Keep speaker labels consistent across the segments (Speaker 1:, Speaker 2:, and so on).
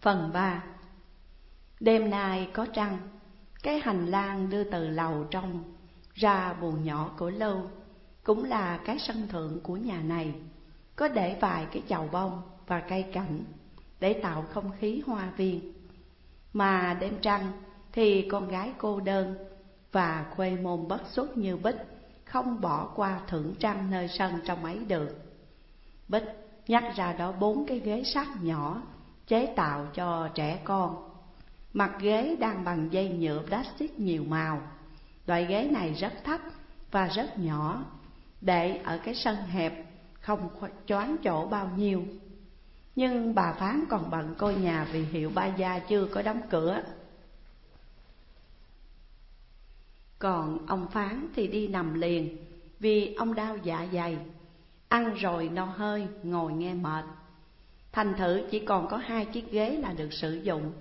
Speaker 1: Phần 3 Đêm nay có trăng, cái hành lang đưa từ lầu trong ra buồng nhỏ của lâu cũng là cái sân thượng của nhà này, có để vài cái chậu bông và cây cảnh để tạo không khí hoa viên. Mà đêm trăng thì con gái cô đơn và khuê môn bất xuất như Bích không bỏ qua thưởng trăng nơi sân trong ấy được. Bích nhắc ra đó bốn cái ghế sắt nhỏ chế tạo cho trẻ con. Mặt ghế đang bằng dây nhựa plastic nhiều màu. Loại ghế này rất thấp và rất nhỏ, để ở cái sân hẹp không choán chỗ bao nhiêu. Nhưng bà Phán còn bận coi nhà vì hiệu ba gia chưa có đóng cửa. Còn ông Phán thì đi nằm liền vì ông đau dạ dày, ăn rồi no hơi, ngồi nghe mệt. Thành thử chỉ còn có hai chiếc ghế là được sử dụng.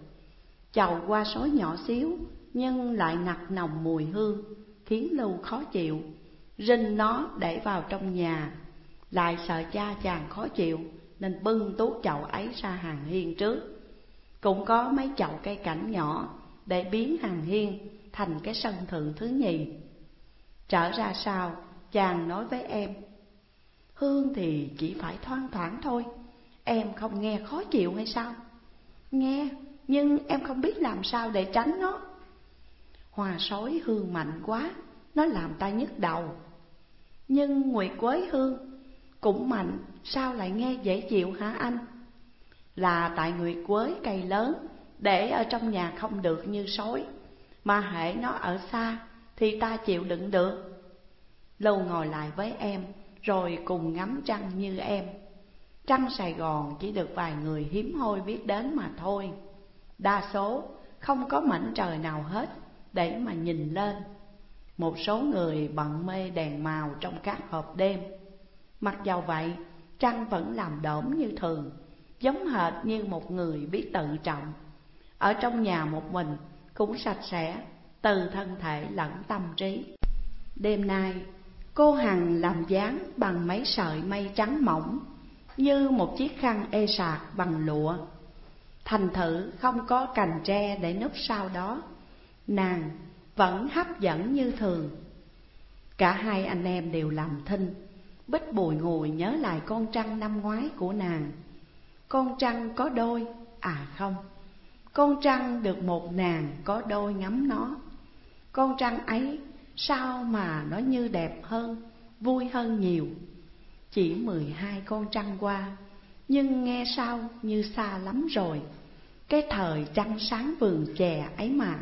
Speaker 1: Chầu qua số nhỏ xíu nhưng lại nặc nồng mùi hương, khiến Lưu khó chịu. Rinh nó để vào trong nhà, lại sợ cha chàng khó chịu nên bưng tuốt chậu ấy ra hàng hiên trước. Cũng có mấy chậu cây cảnh nhỏ để biến hàng hiên thành cái sân thượng thứ nhì. Trở ra sau, chàng nói với em, Hương thì chỉ phải thoang thoảng thôi, em không nghe khó chịu hay sao? Nghe, nhưng em không biết làm sao để tránh nó. Hòa sói hương mạnh quá, nó làm ta nhức đầu. Nhưng nguyệt quế hương cũng mạnh, sao lại nghe dễ chịu hả anh? Là tại nguyệt quế cây lớn, để ở trong nhà không được như sói mà hễ nó ở xa thì ta chịu đựng được. Lâu ngồi lại với em, rồi cùng ngắm trăng như em. Trăng Sài Gòn chỉ được vài người hiếm hoi biết đến mà thôi. Đa số không có mảnh trời nào hết để mà nhìn lên. Một số người bận mê đèn màu trong các hộp đêm. Mặc dầu vậy, trăng vẫn làm đổm như thường, giống hệt như một người biết tự trọng. Ở trong nhà một mình cũng sạch sẽ từ thân thể lẫn tâm trí. Đêm nay, cô Hằng làm dáng bằng mấy sợi mây trắng mỏng, như một chiếc khăn ê sạc bằng lụa. Thành thử không có cành tre để núp sau đó, nàng vẫn hấp dẫn như thường. Cả hai anh em đều làm thinh, bích bùi ngồi nhớ lại con trăng năm ngoái của nàng. Con trăng có đôi, à không, con trăng được một nàng có đôi ngắm nó Con trăng ấy sao mà nó như đẹp hơn, vui hơn nhiều chỉ mười hai con trăng qua. Nhưng nghe sao như xa lắm rồi. Cái thời trăng sáng vườn chè ấy mà.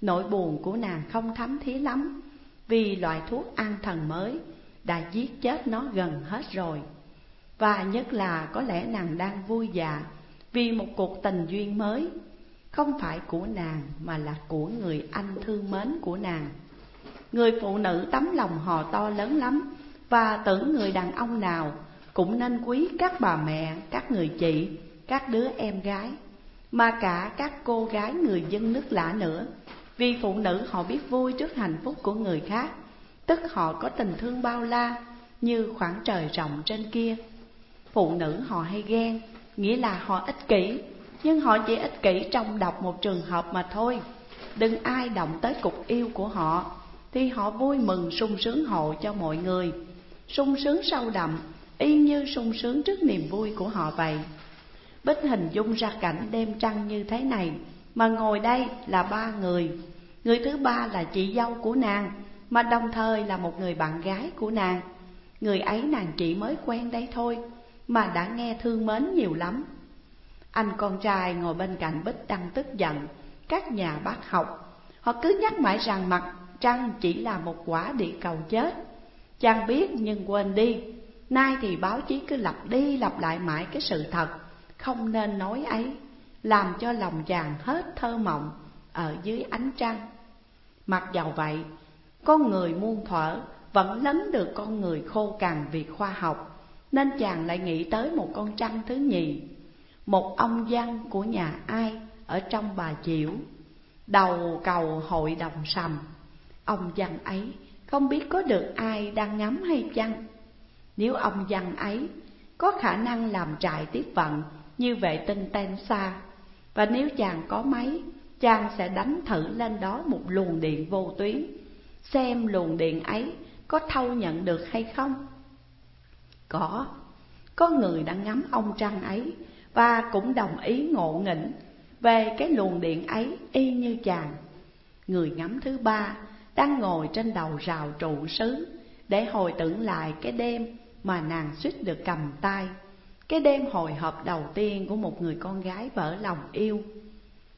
Speaker 1: Nỗi buồn của nàng không thấm thí lắm. Vì loại thuốc an thần mới đã giết chết nó gần hết rồi. Và nhất là có lẽ nàng đang vui dạ vì một cuộc tình duyên mới. Không phải của nàng mà là của người anh thương mến của nàng. Người phụ nữ tấm lòng hò to lớn lắm. Và tưởng người đàn ông nào cũng nên quý các bà mẹ, các người chị, các đứa em gái Mà cả các cô gái người dân nước lạ nữa. Vì phụ nữ họ biết vui trước hạnh phúc của người khác Tức họ có tình thương bao la như khoảng trời rộng trên kia. Phụ nữ họ hay ghen nghĩa là họ ích kỷ nhưng họ chỉ ích kỷ trong đọc một trường hợp mà thôi. Đừng ai động tới cục yêu của họ thì họ vui mừng sung sướng hộ cho mọi người sung sướng sâu đậm y như sung sướng trước niềm vui của họ vậy bích hình dung ra cảnh đêm trăng như thế này mà ngồi đây là ba người người thứ ba là chị dâu của nàng mà đồng thời là một người bạn gái của nàng người ấy nàng chỉ mới quen đây thôi mà đã nghe thương mến nhiều lắm. Anh con trai ngồi bên cạnh Bích đang tức giận, các nhà bác học, họ cứ nhắc mãi rằng mặt trăng chỉ là một quả địa cầu chết. Chàng biết nhưng quên đi, nay thì báo chí cứ lặp đi lặp lại mãi cái sự thật, không nên nói ấy, làm cho lòng chàng hết thơ mộng ở dưới ánh trăng. Mặc dầu vậy, con người muôn thuở vẫn lấn được con người khô cằn vì khoa học nên chàng lại nghĩ tới một con trăng thứ nhì Một ông văn của nhà ai ở trong bà chiểu Đầu cầu hội đồng sầm Ông văn ấy không biết có được ai đang ngắm hay chăng Nếu ông văn ấy có khả năng làm trại tiếp vận như vệ tinh tên xa Và nếu chàng có máy, chàng sẽ đánh thử lên đó một luồng điện vô tuyến, xem luồng điện ấy có thâu nhận được hay không. Có, có người đã ngắm ông trăng ấy và cũng đồng ý ngộ nghĩnh về cái luồng điện ấy y như chàng. Người ngắm thứ ba đang ngồi trên đầu rào trụ sứ để hồi tưởng lại cái đêm mà nàng suýt được cầm tay, cái đêm hồi hộp đầu tiên của một người con gái vỡ lòng yêu.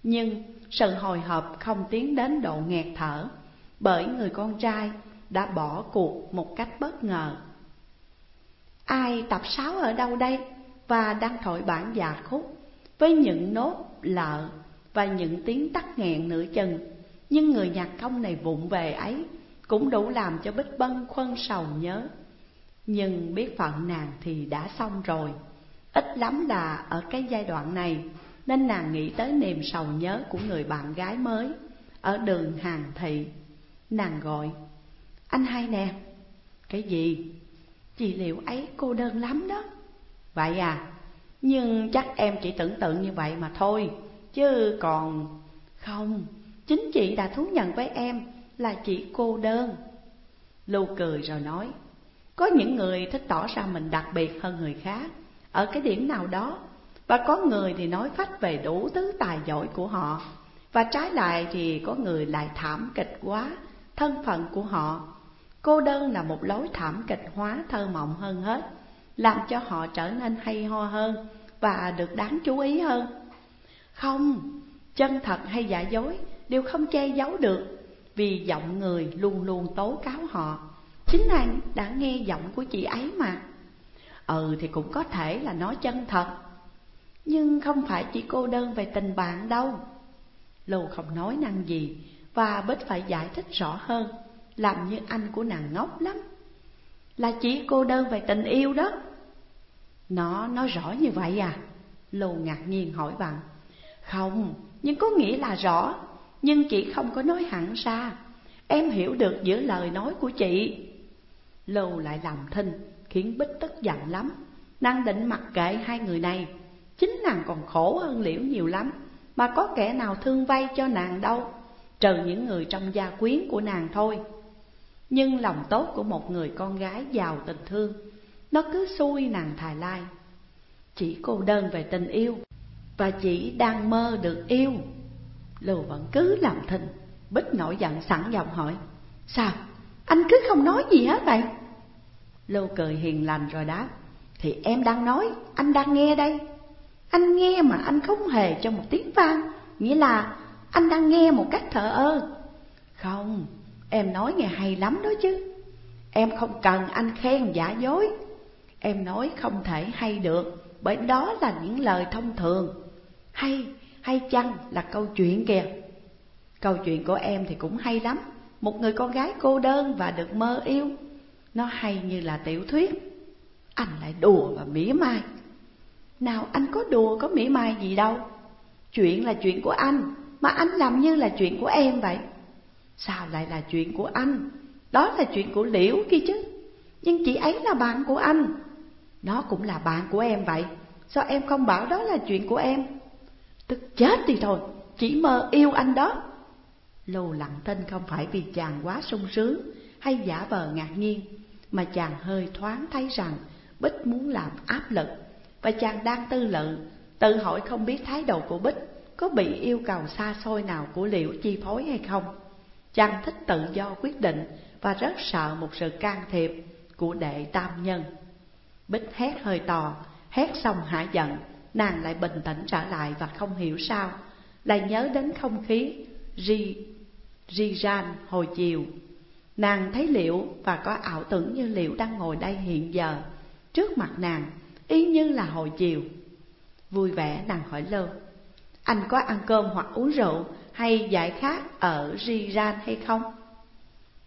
Speaker 1: Nhưng sự hồi hộp không tiến đến độ nghẹt thở, bởi người con trai đã bỏ cuộc một cách bất ngờ. Ai tập sáo ở đâu đây và đang thổi bản già khúc với những nốt lợ và những tiếng tắt nghẹn nửa chừng, nhưng người nhạc công này vụng về ấy cũng đủ làm cho Bích Bân khuân sầu nhớ. Nhưng biết phận nàng thì đã xong rồi, ít lắm là ở cái giai đoạn này nên nàng nghĩ tới niềm sầu nhớ của người bạn gái mới ở đường Hàng Thị. Nàng gọi, anh hai nè, cái gì? Chị liệu ấy cô đơn lắm đó. Vậy à, nhưng chắc em chỉ tưởng tượng như vậy mà thôi, chứ còn... Không, chính chị đã thú nhận với em là chị cô đơn. Lưu cười rồi nói, có những người thích tỏ ra mình đặc biệt hơn người khác ở cái điểm nào đó, và có người thì nói phách về đủ thứ tài giỏi của họ, và trái lại thì có người lại thảm kịch quá thân phận của họ. Cô đơn là một lối thảm kịch hóa thơ mộng hơn hết, làm cho họ trở nên hay ho hơn và được đáng chú ý hơn. Không, chân thật hay giả dối đều không che giấu được vì giọng người luôn luôn tố cáo họ. Chính anh đã nghe giọng của chị ấy mà. Ừ thì cũng có thể là nói chân thật Nhưng không phải chỉ cô đơn về tình bạn đâu. Lưu không nói năng gì Và Bích phải giải thích rõ hơn Làm như anh của nàng ngốc lắm. Là chỉ cô đơn về tình yêu đó. Nó nói rõ như vậy à? Lưu ngạc nhiên hỏi bằng Không, nhưng có nghĩa là rõ nhưng chị không có nói hẳn ra. Em hiểu được giữa lời nói của chị. Lưu lại làm thinh, Khiến Bích tức giận lắm. Nàng định mặc kệ hai người này. Chính nàng còn khổ hơn liễu nhiều lắm. Mà có kẻ nào thương vay cho nàng đâu. Trừ những người trong gia quyến của nàng thôi. Nhưng lòng tốt của một người con gái giàu tình thương, Nó cứ xui nàng thài lai. Chỉ cô đơn về tình yêu, Và chỉ đang mơ được yêu. Lưu vẫn cứ làm thinh Bích nổi giận sẵn giọng hỏi Sao? Anh cứ không nói gì hết vậy? Lưu cười hiền lành rồi đáp Thì em đang nói, anh đang nghe đây. Anh nghe mà anh không hề cho một tiếng vang Nghĩa là anh đang nghe một cách thở ơ. Không, em nói nghe hay lắm đó chứ. Em không cần anh khen giả dối. Em nói không thể hay được Bởi đó là những lời thông thường. Hay hay chăng là câu chuyện kìa? Câu chuyện của em thì cũng hay lắm. Một người con gái cô đơn và được mơ yêu. Nó hay như là tiểu thuyết. Anh lại đùa và mỉa mai. Nào anh có đùa có mỉa mai gì đâu. Chuyện là chuyện của anh, Mà anh làm như là chuyện của em vậy. Sao lại là chuyện của anh? Đó là chuyện của Liễu kia chứ. Nhưng chị ấy là bạn của anh. Nó cũng là bạn của em vậy. Sao em không bảo đó là chuyện của em? Tức chết đi thôi, chỉ mơ yêu anh đó. Lô lặng tên không phải vì chàng quá sung sướng hay giả vờ ngạc nhiên Mà chàng hơi thoáng thấy rằng Bích muốn làm áp lực. Và chàng đang tư lự, tự hỏi không biết thái độ của Bích Có bị yêu cầu xa xôi nào của liệu chi phối hay không. Chàng thích tự do quyết định và rất sợ một sự can thiệp của đệ tam nhân. Bích hét hơi to, hét xong hạ giận nàng lại bình tĩnh trở lại và không hiểu sao, lại nhớ đến không khí ri ri ran hồi chiều. Nàng thấy liệu và có ảo tưởng như liệu đang ngồi đây hiện giờ, trước mặt nàng y như là hồi chiều. Vui vẻ, nàng hỏi lơ, anh có ăn cơm hoặc uống rượu hay giải khát ở ri ran hay không?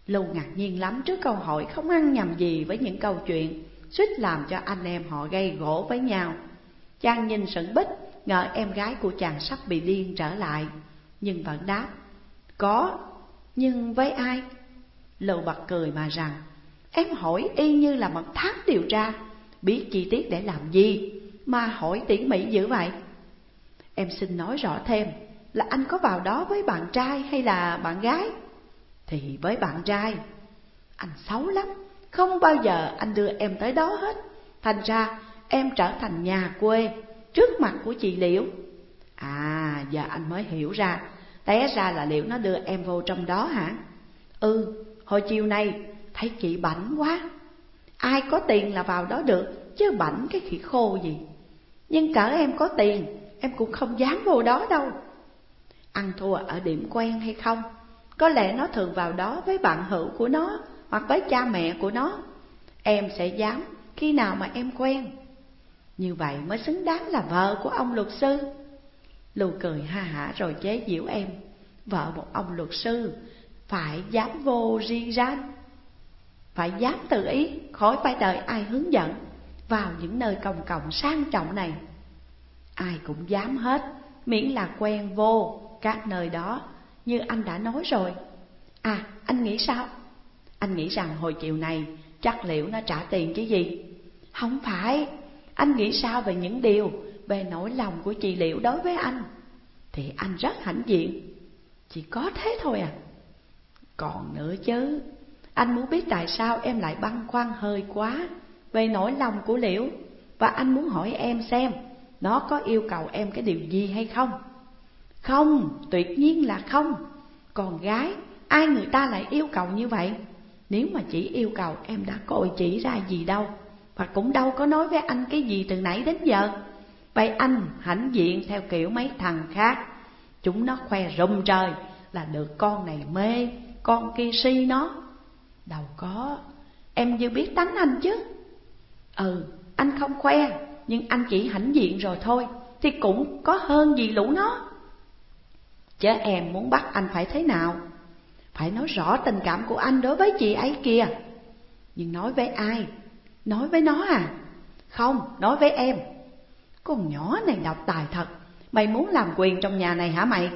Speaker 1: Lưu ngạc nhiên lắm trước câu hỏi không ăn nhầm gì với những câu chuyện suýt làm cho anh em họ gây gỗ với nhau. Chàng nhìn sững bích, ngờ em gái của chàng sắp bị điên trở lại, nhưng vẫn đáp, có, nhưng với ai? Lưu bật cười mà rằng, em hỏi y như là mật thám điều tra, biết chi tiết để làm gì, mà hỏi tỉ mỉ dữ vậy? Em xin nói rõ thêm là anh có vào đó với bạn trai hay là bạn gái? Thì với bạn trai Anh xấu lắm Không bao giờ anh đưa em tới đó hết Thành ra em trở thành nhà quê Trước mặt của chị Liễu. À giờ anh mới hiểu ra. Té ra là Liễu nó đưa em vô trong đó hả? Ừ hồi chiều nay, thấy chị bảnh quá. Ai có tiền là vào đó được, Chứ bảnh cái khỉ khô gì. Nhưng cỡ em có tiền, Em cũng không dám vô đó đâu. Ăn thua ở điểm quen hay không? Có lẽ nó thường vào đó với bạn hữu của nó Hoặc với cha mẹ của nó. Em sẽ dám khi nào mà em quen. Như vậy mới xứng đáng là vợ của ông luật sư. Lưu cười ha hả rồi chế giễu em. Vợ một ông luật sư, Phải dám vô riêng ranh Phải dám tự ý, Khỏi phải đợi ai hướng dẫn, Vào những nơi công cộng sang trọng này. Ai cũng dám hết, Miễn là quen vô các nơi đó, Như anh đã nói rồi. À anh nghĩ sao? Anh nghĩ rằng hồi chiều này, Chắc liệu nó trả tiền chứ gì? Không phải. Anh nghĩ sao về những điều Về nỗi lòng của chị Liệu đối với anh? Thì anh rất hãnh diện. Chỉ có thế thôi à. Còn nữa chứ Anh muốn biết tại sao em lại băn khoăn hơi quá Về nỗi lòng của Liễu? Và anh muốn hỏi em xem Nó có yêu cầu em cái điều gì hay không? Không, tuyệt nhiên là không. Còn gái, ai người ta lại yêu cầu như vậy? Nếu mà chỉ yêu cầu em đã coi chỉ ra gì đâu. Và cũng đâu có nói với anh cái gì từ nãy đến giờ. Vậy anh hãnh diện theo kiểu mấy thằng khác. Chúng nó khoe rùm trời là được con này mê, con kia si nó. Đâu có, em chưa biết tánh anh chứ. Ừ, anh không khoe, nhưng anh chỉ hãnh diện rồi thôi Thì cũng có hơn gì lũ nó. Chứ em muốn bắt anh phải thế nào. Phải nói rõ tình cảm của anh đối với chị ấy kìa. Nhưng nói với ai Nói với nó à? Không, nói với em. Con nhỏ này đọc tài thật. Mày muốn làm quyền trong nhà này hả mày?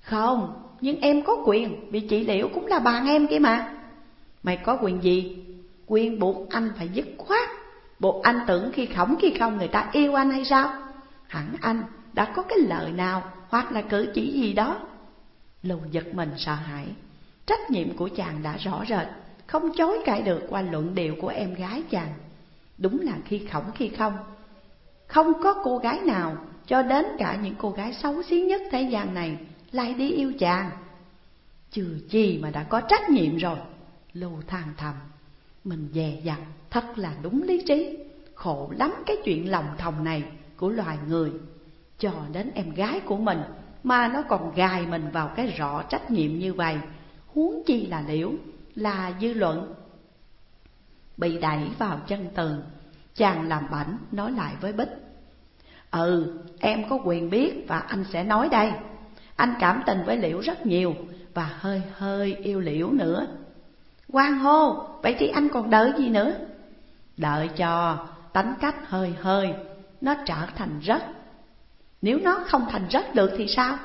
Speaker 1: Không, nhưng em có quyền Vì chị Liễu cũng là bạn em kia mà. Mày có quyền gì? Quyền buộc anh phải dứt khoát. Buộc anh tưởng khi khổng khi không người ta yêu anh hay sao? Hẳn anh đã có cái lời nào hoặc là cử chỉ gì đó? Lưu giật mình sợ hãi. Trách nhiệm của chàng đã rõ rệt. Không chối cãi được qua luận điệu của em gái chàng. Đúng là khi khổng khi không. Không có cô gái nào Cho đến cả những cô gái xấu xí nhất thế gian này Lại đi yêu chàng. Trừ chi mà đã có trách nhiệm rồi. Lưu than thầm. Mình dè dặt, thật là đúng lý trí. Khổ lắm cái chuyện lòng thòng này của loài người. Cho đến em gái của mình mà nó còn gài mình vào cái rõ trách nhiệm như vậy, huống chi là liễu là dư luận. Bị đẩy vào chân tường chàng làm bảnh nói lại với bích. Ừ em có quyền biết và anh sẽ nói đây. Anh cảm tình với liễu rất nhiều và hơi hơi yêu liễu nữa. Quan hô, vậy thì anh còn đợi gì nữa? Đợi cho, tánh cách hơi hơi, nó trở thành rất. Nếu nó không thành rất được thì sao?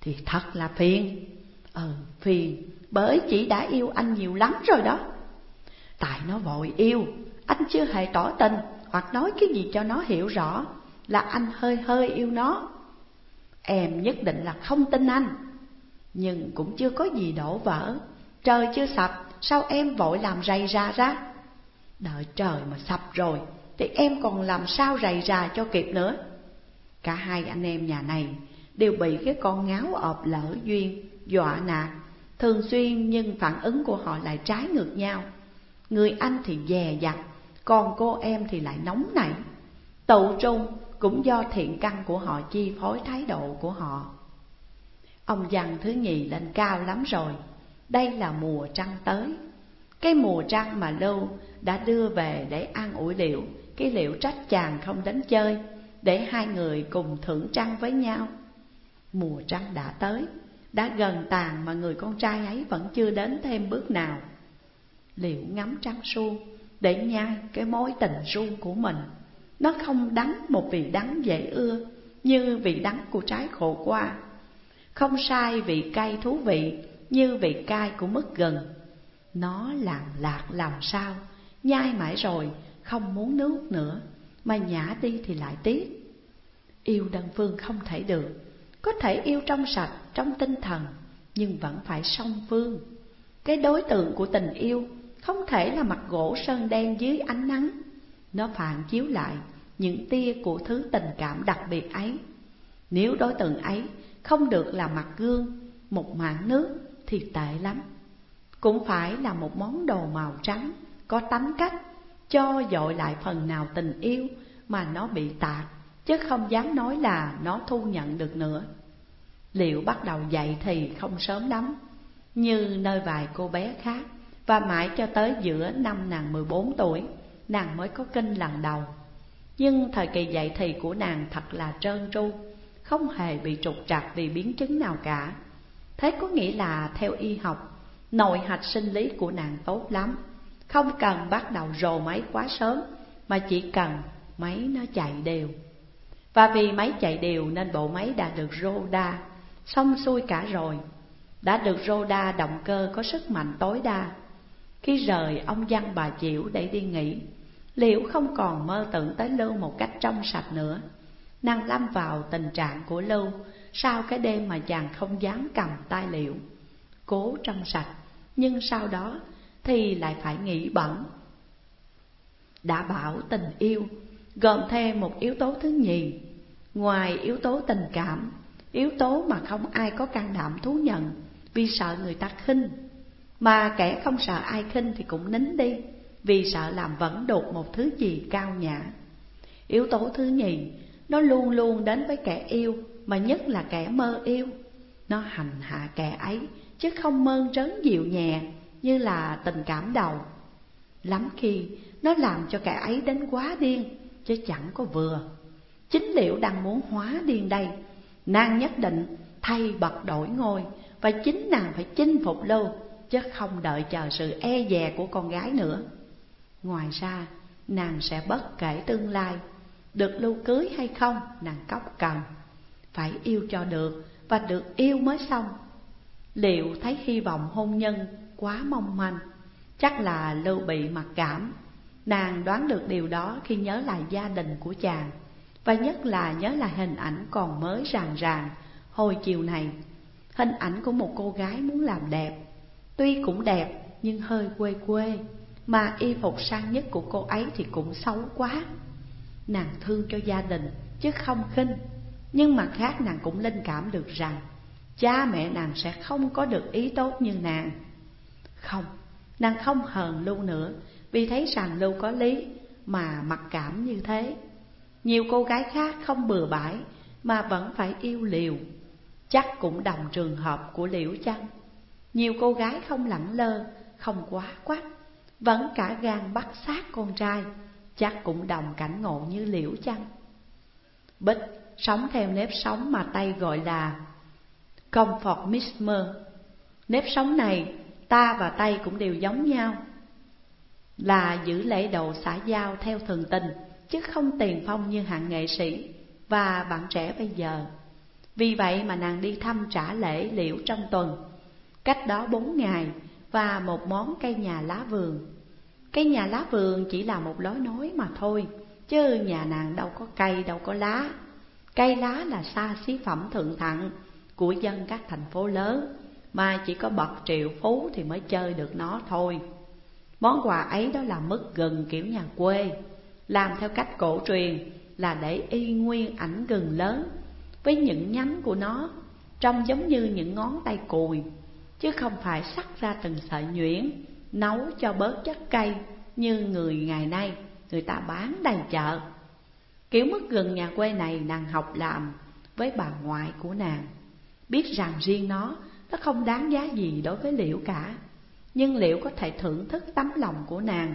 Speaker 1: Thì thật là phiền. Ừ phiền. Bởi chị đã yêu anh nhiều lắm rồi đó. Tại nó vội yêu Anh chưa hề tỏ tình Hoặc nói cái gì cho nó hiểu rõ Là anh hơi hơi yêu nó. Em nhất định là không tin anh. Nhưng cũng chưa có gì đổ vỡ. Trời chưa sập Sao em vội làm rầy ra ra? Đợi trời mà sập rồi Thì em còn làm sao rầy ra cho kịp nữa? Cả hai anh em nhà này đều bị cái con ngáo ọp lỡ duyên, dọa nạt, thường xuyên nhưng phản ứng của họ lại trái ngược nhau. Người anh thì dè dặt, còn cô em thì lại nóng nảy. Tụ trung cũng do thiện căn của họ chi phối thái độ của họ. Ông dằn thứ nhì lên cao lắm rồi, đây là mùa trăng tới. Cái mùa trăng mà Lưu đã đưa về để an ủi liệu, cái liệu trách chàng không đến chơi để hai người cùng thưởng trăng với nhau. Mùa trăng đã tới, đã gần tàn mà người con trai ấy vẫn chưa đến thêm bước nào. Liệu ngắm trăng suông để nhai cái mối tình suông của mình, nó không đắng một vị đắng dễ ưa như vị đắng của trái khổ qua. Không sai vị cay thú vị như vị cay của mứt gừng. Nó làng lạc làm sao, nhai mãi rồi không muốn nước nữa mà nhả đi thì lại tiếc. Yêu đơn phương không thể được có thể yêu trong sạch, trong tinh thần Nhưng vẫn phải song phương. Cái đối tượng của tình yêu Không thể là mặt gỗ sơn đen dưới ánh nắng. Nó phản chiếu lại những tia của thứ tình cảm đặc biệt ấy. Nếu đối tượng ấy không được là mặt gương, một mảng nước thì tệ lắm. Cũng phải là một món đồ màu trắng, có tánh cách Cho dội lại phần nào tình yêu mà nó bị tạc chứ không dám nói là nó thu nhận được nữa. Liệu bắt đầu dậy thì không sớm lắm, như nơi vài cô bé khác, và mãi cho tới giữa năm nàng 14 tuổi, nàng mới có kinh lần đầu. Nhưng thời kỳ dậy thì của nàng thật là trơn tru, không hề bị trục trặc vì biến chứng nào cả. Thế có nghĩa là theo y học, nội hạch sinh lý của nàng tốt lắm, không cần bắt đầu rồ máy quá sớm, mà chỉ cần máy nó chạy đều. Và vì máy chạy đều nên bộ máy đã được rô đa, xong xuôi cả rồi. Đã được rô đa động cơ có sức mạnh tối đa. Khi rời ông văn bà chịu để đi nghỉ, Liễu không còn mơ tưởng tới Lưu một cách trong sạch nữa. Nàng lâm vào tình trạng của Lưu sau cái đêm mà chàng không dám cầm tay Liễu. Cố trong sạch, nhưng sau đó thì lại phải nghĩ bẩn. Đã bảo tình yêu, gồm thêm một yếu tố thứ nhì Ngoài yếu tố tình cảm, yếu tố mà không ai có can đảm thú nhận vì sợ người ta khinh. Mà kẻ không sợ ai khinh thì cũng nín đi vì sợ làm vẫn đột một thứ gì cao nhã. Yếu tố thứ nhì, nó luôn luôn đến với kẻ yêu mà nhất là kẻ mơ yêu. Nó hành hạ kẻ ấy chứ không mơn trớn dịu nhẹ như là tình cảm đầu. Lắm khi nó làm cho kẻ ấy đến quá điên chứ chẳng có vừa. Chính liệu đang muốn hóa điên đây. Nàng nhất định thay bật đổi ngôi Và chính nàng phải chinh phục Lưu Chứ không đợi chờ sự e dè của con gái nữa. Ngoài ra, nàng sẽ bất kể tương lai, Được lưu cưới hay không, nàng cóc cần Phải yêu cho được và được yêu mới xong. Liệu thấy hy vọng hôn nhân quá mong manh, Chắc là Lưu bị mặc cảm. Nàng đoán được điều đó khi nhớ lại gia đình của chàng. Và nhất là nhớ lại hình ảnh còn mới ràng ràng Hồi chiều này. Hình ảnh của một cô gái muốn làm đẹp. Tuy cũng đẹp nhưng hơi quê quê. Mà y phục sang nhất của cô ấy thì cũng xấu quá. Nàng thương cho gia đình chứ không khinh. Nhưng mặt khác nàng cũng linh cảm được rằng Cha mẹ nàng sẽ không có được ý tốt như nàng. Không, nàng không hờn Lưu nữa. Vì thấy rằng Lưu có lý mà mặc cảm như thế. Nhiều cô gái khác không bừa bãi mà vẫn phải yêu liều. Chắc cũng đồng trường hợp của liễu chăng Nhiều cô gái không lẳng lơ, không quá quát Vẫn cả gan bắt sát con trai. Chắc cũng đồng cảnh ngộ như liễu chăng Bích sống theo nếp sống mà Tây gọi là Conformisme Nếp sống này ta và Tây cũng đều giống nhau. Là giữ lễ độ xã giao theo thường tình chứ không tiền phong như hạng nghệ sĩ và bạn trẻ bây giờ. Vì vậy mà nàng đi thăm trả lễ liễu trong tuần, cách đó bốn ngày và một món cây nhà lá vườn. Cây nhà lá vườn chỉ là một lối nói mà thôi, chứ nhà nàng đâu có cây đâu có lá. Cây lá là xa xí phẩm thượng thặng của dân các thành phố lớn, mà chỉ có bậc triệu phú thì mới chơi được nó thôi. Món quà ấy đó là mứt gừng kiểu nhà quê, làm theo cách cổ truyền là để y nguyên ảnh gừng lớn với những nhánh của nó trông giống như những ngón tay cùi chứ không phải sắc ra từng sợi nhuyễn nấu cho bớt chất cây như người ngày nay người ta bán đầy chợ. Kiểu mứt gừng nhà quê này nàng học làm với bà ngoại của nàng. Biết rằng riêng nó nó không đáng giá gì đối với liễu cả nhưng liệu có thể thưởng thức tấm lòng của nàng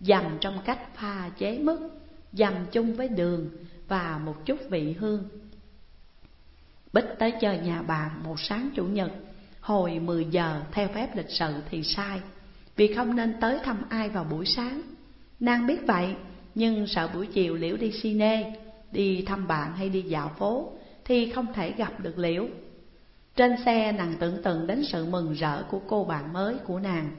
Speaker 1: dầm trong cách pha chế mức dầm chung với đường và một chút vị hương. Bích tới chơi nhà bạn một sáng chủ nhật, hồi 10 giờ theo phép lịch sự thì sai, vì không nên tới thăm ai vào buổi sáng. Nàng biết vậy, nhưng sợ buổi chiều Liễu đi cine, đi thăm bạn hay đi dạo phố, thì không thể gặp được Liễu. Trên xe nàng tưởng tượng đến sự mừng rỡ của cô bạn mới của nàng,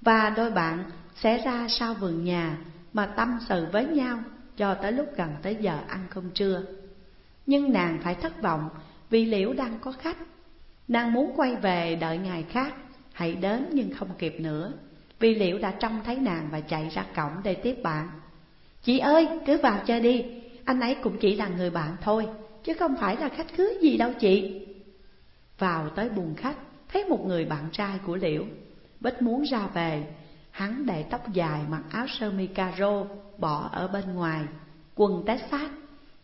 Speaker 1: và đôi bạn sẽ ra sau vườn nhà mà tâm sự với nhau cho tới lúc gần tới giờ ăn cơm trưa. Nhưng nàng phải thất vọng vì liễu đang có khách. Nàng muốn quay về đợi ngày khác Hãy đến nhưng không kịp nữa Vì liễu đã trông thấy nàng và chạy ra cổng để tiếp bạn. Chị ơi cứ vào chơi đi Anh ấy cũng chỉ là người bạn thôi Chứ không phải là khách khứa gì đâu chị. Vào tới buồng khách, Thấy một người bạn trai của liễu, Bích muốn ra về. Hắn để tóc dài mặc áo sơ mi caro Bỏ ở bên ngoài, Quần tét sát.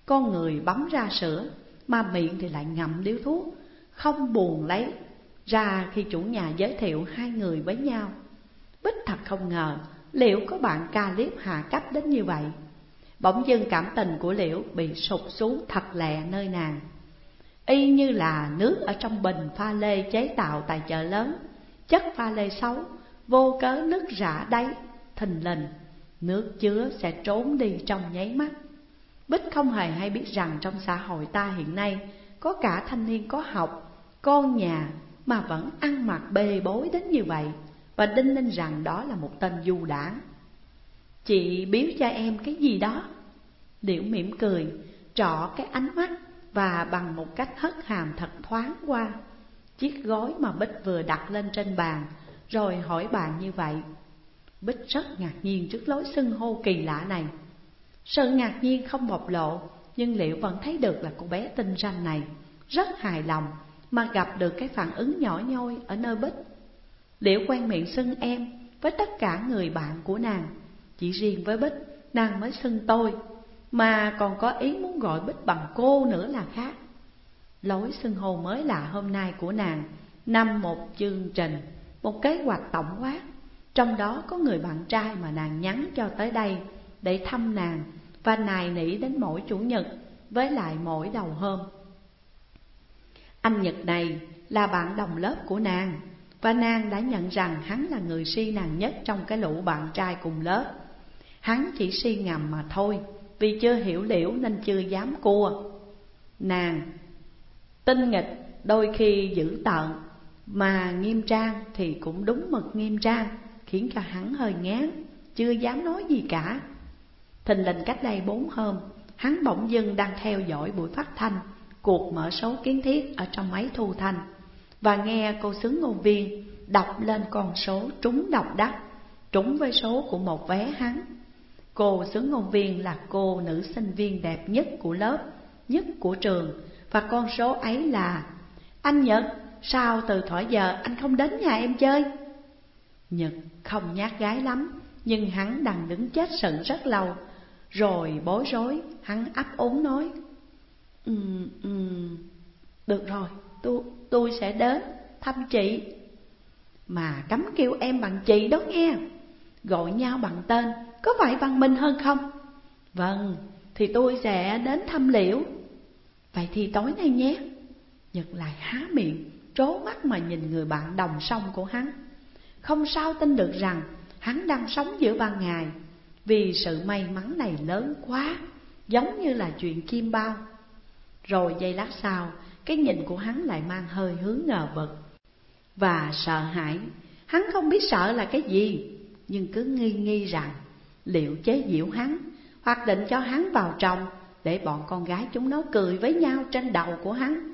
Speaker 1: Con người bấm ra sữa, Mà miệng thì lại ngậm điếu thuốc, Không buồn lấy. Ra khi chủ nhà giới thiệu hai người với nhau, Bích thật không ngờ Liệu có bạn ca liếp hạ cấp đến như vậy. Bỗng dưng cảm tình của Liễu bị sụp xuống thật lẹ nơi nàng. Y như là nước ở trong bình pha lê chế tạo tại chợ lớn Chất pha lê xấu, vô cớ nước rã đáy, thình lình Nước chứa sẽ trốn đi trong nháy mắt. Bích không hề hay biết rằng trong xã hội ta hiện nay Có cả thanh niên có học, con nhà mà vẫn ăn mặc bê bối đến như vậy Và đinh ninh rằng đó là một tên du đảng. Chị biếu cho em cái gì đó? Liễu mỉm cười, trọ cái ánh mắt. Và bằng một cách hất hàm thật thoáng qua. Chiếc gói mà Bích vừa đặt lên trên bàn, Rồi hỏi bạn như vậy. Bích rất ngạc nhiên trước lối xưng hô kỳ lạ này. Sự ngạc nhiên không bộc lộ, Nhưng liệu vẫn thấy được là cô bé tinh ranh này. Rất hài lòng Mà gặp được cái phản ứng nhỏ nhoi ở nơi Bích. Liệu quen miệng xưng em với tất cả người bạn của nàng. Chỉ riêng với Bích, nàng mới xưng tôi. Mà còn có ý muốn gọi Bích bằng cô nữa là khác. Lối xưng hô mới lạ hôm nay của nàng năm một chương trình, một kế hoạch tổng quát. Trong đó có người bạn trai mà nàng nhắn cho tới đây Để thăm nàng và nài nỉ đến mỗi chủ nhật Với lại mỗi đầu hôm. Anh Nhật này là bạn đồng lớp của nàng Và nàng đã nhận rằng hắn là người si nàng nhất trong cái lũ bạn trai cùng lớp. Hắn chỉ si ngầm mà thôi. Vì chưa hiểu liễu nên chưa dám cua. Nàng Tinh nghịch, đôi khi dữ tợn, Mà nghiêm trang thì cũng đúng mực nghiêm trang, Khiến cho hắn hơi ngán, Chưa dám nói gì cả. Thình lình cách đây bốn hôm, Hắn bỗng dưng đang theo dõi buổi phát thanh, Cuộc mở số kiến thiết ở trong máy thu thanh, Và nghe cô xứng ngôn viên đọc lên con số trúng độc đắc, Trúng với số của một vé hắn. Cô xứng ngôn viên là cô nữ sinh viên đẹp nhất của lớp Nhất của trường. Và con số ấy là Anh Nhật, sao từ thỏi giờ anh không đến nhà em chơi? Nhật không nhát gái lắm Nhưng hắn đằng đứng chết sững rất lâu. Rồi bối rối Hắn ấp úng nói Ừ, ừ, được rồi, tôi, tôi sẽ đến thăm chị. Mà cấm kêu em bằng chị đó nghe Gọi nhau bằng tên. Có phải văn minh hơn không? Vâng, thì tôi sẽ đến thăm liễu. Vậy thì tối nay nhé. Nhật lại há miệng Trố mắt mà nhìn người bạn đồng song của hắn. Không sao tin được rằng Hắn đang sống giữa ban ngày. Vì sự may mắn này lớn quá Giống như là chuyện kim bao. Rồi giây lát sau Cái nhìn của hắn lại mang hơi hướng ngờ vực. Và sợ hãi Hắn không biết sợ là cái gì Nhưng cứ nghi nghi rằng Liệu chế diệu hắn Hoặc định cho hắn vào trong để bọn con gái chúng nó cười với nhau trên đầu của hắn.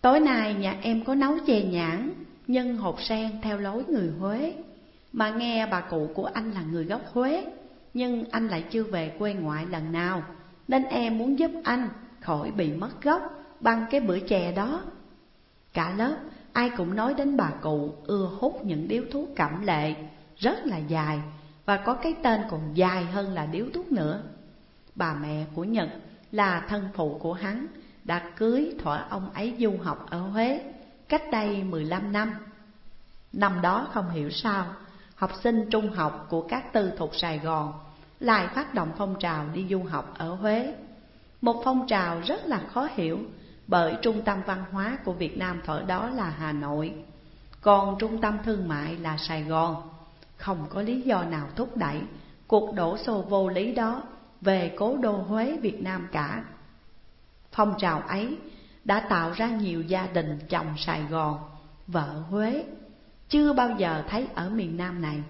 Speaker 1: Tối nay nhà em có nấu chè nhãn, nhân hột sen theo lối người Huế. Mà nghe bà cụ của anh là người gốc Huế, nhưng anh lại chưa về quê ngoại lần nào, nên em muốn giúp anh khỏi bị mất gốc bằng cái bữa chè đó. Cả lớp ai cũng nói đến bà cụ ưa hút những điếu thuốc cẩm lệ rất là dài và có cái tên còn dài hơn là điếu thuốc nữa bà mẹ của Nhật là thân phụ của hắn đã cưới thỏa ông ấy du học ở Huế cách đây 15 năm. Năm đó không hiểu sao, học sinh trung học của các tư thuộc Sài Gòn lại phát động phong trào đi du học ở Huế. Một phong trào rất là khó hiểu bởi trung tâm văn hóa của Việt Nam thời đó là Hà Nội, còn trung tâm thương mại là Sài Gòn. Không có lý do nào thúc đẩy cuộc đổ xô vô lý đó về cố đô Huế Việt Nam cả. Phong trào ấy đã tạo ra nhiều gia đình chồng Sài Gòn, vợ Huế, chưa bao giờ thấy ở miền Nam này.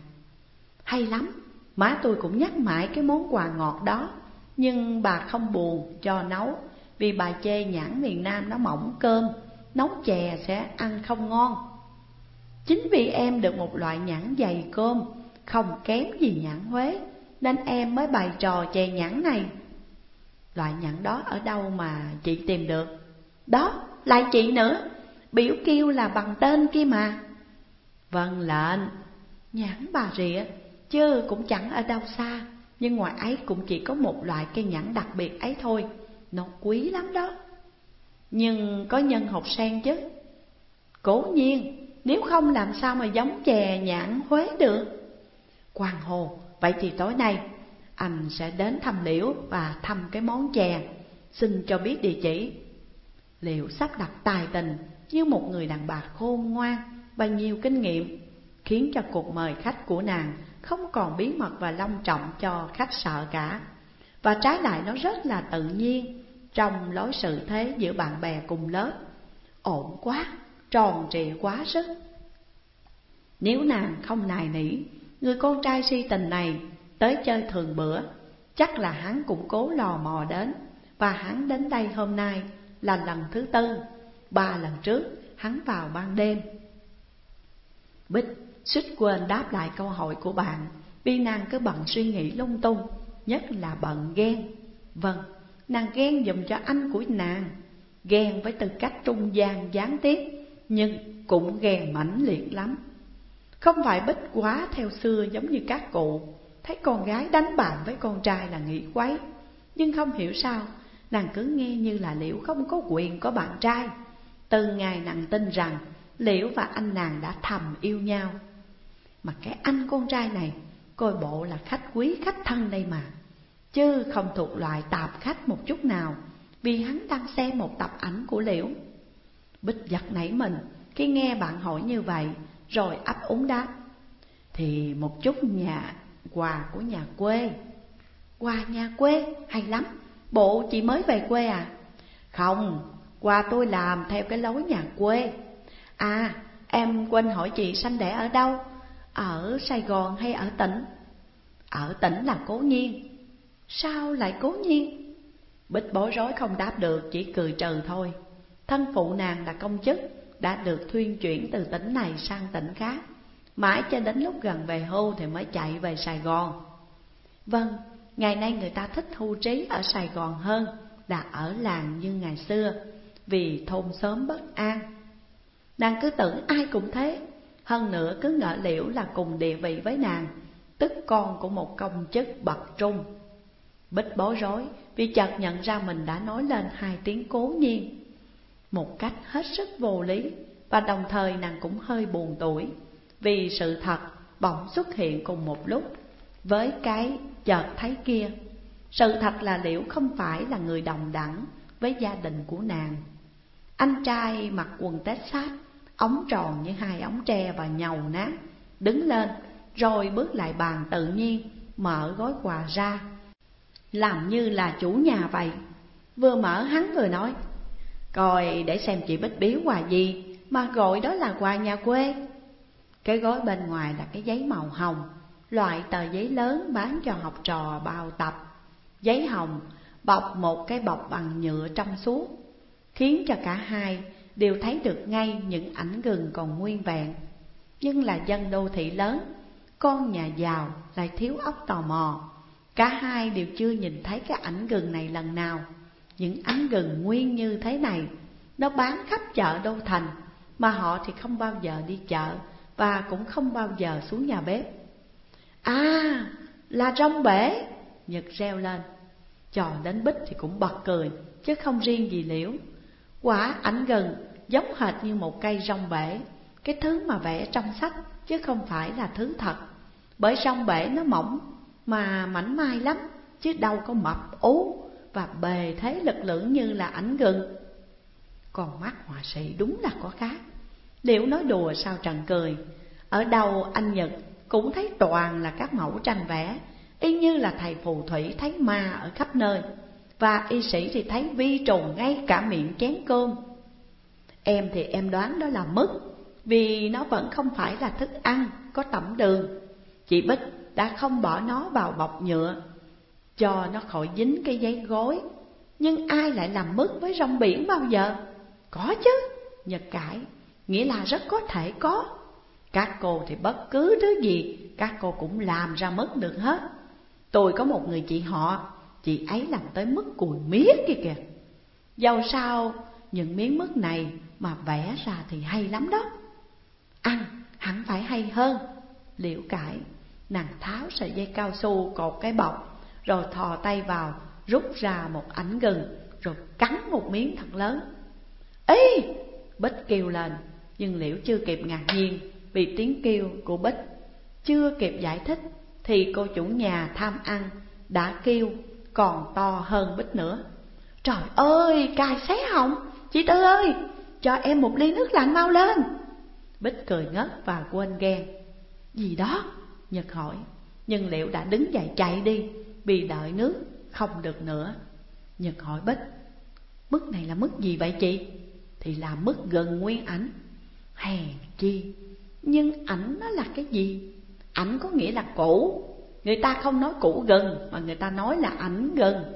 Speaker 1: Hay lắm, má tôi cũng nhắc mãi cái món quà ngọt đó, Nhưng bà không buồn cho nấu Vì bà chê nhãn miền Nam nó mỏng cơm Nấu chè sẽ ăn không ngon Chính vì em được một loại nhãn dày cơm Không kém gì nhãn Huế Nên em mới bày trò chè nhãn này. Loại nhãn đó ở đâu mà chị tìm được? Đó, lại chị nữa Biểu kêu là bằng tên kia mà. Vâng lệnh. Nhãn bà rịa Chứ cũng chẳng ở đâu xa Nhưng ngoài ấy cũng chỉ có một loại cây nhãn đặc biệt ấy thôi. Nó quý lắm đó. Nhưng có nhân hột sen chứ? Cố nhiên nếu không làm sao mà giống chè nhãn Huế được? Quang Hồ Vậy thì tối nay Anh sẽ đến thăm Liễu và thăm cái món chè. Xin cho biết địa chỉ. Liễu sắp đặt tài tình Như một người đàn bà khôn ngoan Và nhiều kinh nghiệm Khiến cho cuộc mời khách của nàng Không còn bí mật và long trọng cho khách sợ cả. Và trái lại nó rất là tự nhiên Trong lối sự thế giữa bạn bè cùng lớp. Ổn quá, tròn trịa quá sức. Nếu nàng không nài nỉ Người con trai si tình này tới chơi thường bữa Chắc là hắn cũng cố lò mò đến Và hắn đến đây hôm nay là lần thứ tư Ba lần trước hắn vào ban đêm. Bích suýt quên đáp lại câu hỏi của bạn Vì nàng cứ bận suy nghĩ lung tung Nhất là bận ghen. Vâng, nàng ghen dùm cho anh của nàng Ghen với tư cách trung gian gián tiếp. Nhưng cũng ghen mãnh liệt lắm. Không phải Bích quá theo xưa giống như các cụ. Thấy con gái đánh bạn với con trai là nghĩ quấy. Nhưng không hiểu sao, Nàng cứ nghe như là Liễu không có quyền có bạn trai. Từ ngày nàng tin rằng Liễu và anh nàng đã thầm yêu nhau. Mà cái anh con trai này, Coi bộ là khách quý, khách thân đây mà. Chứ không thuộc loại tạp khách một chút nào, Vì hắn đang xem một tập ảnh của Liễu. Bích giật nảy mình, Khi nghe bạn hỏi như vậy, Rồi ấp úng đáp. Thì một chút nhà quà của nhà quê. Quà nhà quê? Hay lắm. Bộ chị mới về quê à? Không, Quà tôi làm theo cái lối nhà quê. À em quên hỏi chị sanh đẻ ở đâu? Ở Sài Gòn hay ở tỉnh? Ở tỉnh là cố nhiên. Sao lại cố nhiên? Bích bối rối không đáp được, Chỉ cười trừ thôi. Thân phụ nàng là công chức, Đã được thuyên chuyển từ tỉnh này sang tỉnh khác. Mãi cho đến lúc gần về hưu Thì mới chạy về Sài Gòn. Vâng Ngày nay người ta thích hưu trí ở Sài Gòn hơn, Là ở làng như ngày xưa, Vì thôn xóm bất an. Nàng cứ tưởng ai cũng thế, Hơn nữa cứ ngỡ liễu là cùng địa vị với nàng, Tức con của một công chức bậc trung. Bích bối rối vì chợt nhận ra mình đã nói lên hai tiếng cố nhiên. Một cách hết sức vô lý Và đồng thời nàng cũng hơi buồn tuổi Vì sự thật bỗng xuất hiện cùng một lúc Với cái chợt thấy kia. Sự thật là Liễu không phải là người đồng đẳng với gia đình của nàng. Anh trai mặc quần tết sát ống tròn như hai ống tre và nhầu nát, đứng lên rồi bước lại bàn tự nhiên, mở gói quà ra, làm như là chủ nhà vậy. Vừa mở hắn vừa nói, coi để xem chị Bích biếu quà gì mà gọi đó là quà nhà quê. Cái gói bên ngoài là cái giấy màu hồng, loại tờ giấy lớn bán cho học trò bao tập. Giấy hồng bọc một cái bọc bằng nhựa trong suốt, khiến cho cả hai đều thấy được ngay những ảnh gừng còn nguyên vẹn. Nhưng là dân đô thị lớn, con nhà giàu lại thiếu óc tò mò. Cả hai đều chưa nhìn thấy cái ảnh gừng này lần nào. Những ảnh gừng nguyên như thế này, nó bán khắp chợ đô thành, mà họ thì không bao giờ đi chợ và cũng không bao giờ xuống nhà bếp. À, là rong bể, Nhật reo lên. Trò đến bích thì cũng bật cười, chứ không riêng gì liễu. Quả ảnh gần giống hệt như một cây rong bể Cái thứ mà vẽ trong sách chứ không phải là thứ thật Bởi rong bể nó mỏng mà mảnh mai lắm Chứ đâu có mập ú và bề thế lực lưỡng như là ảnh gừng Còn mắt họa sĩ đúng là có khác Liệu nói đùa sao trần cười. Ở đâu anh Nhật cũng thấy toàn là các mẫu tranh vẽ, Y như là thầy phù thủy thấy ma ở khắp nơi, Và y sĩ thì thấy vi trùng ngay cả miệng chén cơm. Em thì em đoán đó là mứt, Vì nó vẫn không phải là thức ăn, Có tẩm đường. Chị Bích đã không bỏ nó vào bọc nhựa cho nó khỏi dính cái giấy gối. Nhưng ai lại làm mất với rong biển bao giờ? Có chứ, Nhật cãi, nghĩa là rất có thể có. Các cô thì bất cứ thứ gì các cô cũng làm ra mất được hết. Tôi có một người chị họ, chị ấy làm tới mức cùi mía kia kìa. Dầu sao những miếng mứt này mà vẽ ra thì hay lắm đó. Ăn hẳn phải hay hơn. Liễu cãi, nàng tháo sợi dây cao su cột cái bọc, rồi thò tay vào, rút ra một ảnh gừng, rồi cắn một miếng thật lớn. Ê! Bích kêu lên, nhưng Liễu chưa kịp ngạc nhiên vì tiếng kêu của Bích. Chưa kịp giải thích thì cô chủ nhà tham ăn đã kêu còn to hơn Bích nữa. Trời ơi, cài xé họng, chị Tư ơi, cho em một ly nước lạnh mau lên. Bích cười ngất và quên ghen. Gì đó? Nhật hỏi, nhưng liệu đã đứng dậy chạy đi vì đợi nước không được nữa. Nhật hỏi Bích, mức này là mức gì vậy chị? Thì là mức gần nguyên ảnh. Hèn chi, nhưng ảnh nó là cái gì? Ảnh có nghĩa là cũ Người ta không nói cũ gần Mà người ta nói là ảnh gần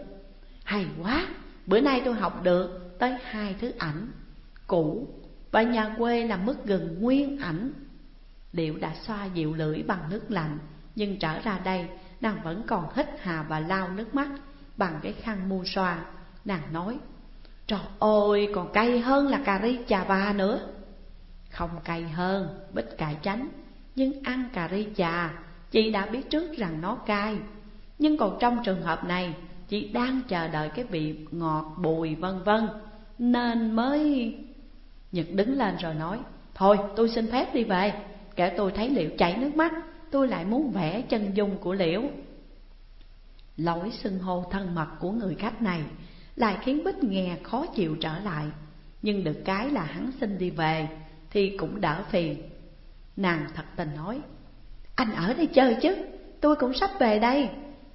Speaker 1: Hay quá Bữa nay tôi học được tới hai thứ ảnh Cũ Và nhà quê là mức gần nguyên ảnh Liệu đã xoa dịu lưỡi bằng nước lạnh Nhưng trở ra đây Nàng vẫn còn hít hà và lau nước mắt Bằng cái khăn mua xoa. Nàng nói, Trời ơi, còn cay hơn là cà ri chà ba nữa. Không cay hơn Bích cải chánh, Nhưng ăn cà ri chà, Chị đã biết trước rằng nó cay. Nhưng còn trong trường hợp này, Chị đang chờ đợi cái vị ngọt, bùi, vân vân, Nên mới... Nhật đứng lên rồi nói, Thôi, tôi xin phép đi về. Kể tôi thấy liệu chảy nước mắt. Tôi lại muốn vẽ chân dung của Liễu. Lỗi xưng hô thân mật của người khách này Lại khiến Bích nghe khó chịu trở lại Nhưng được cái là hắn xin đi về Thì cũng đỡ phiền. Nàng thật tình nói Anh ở đây chơi chứ Tôi cũng sắp về đây.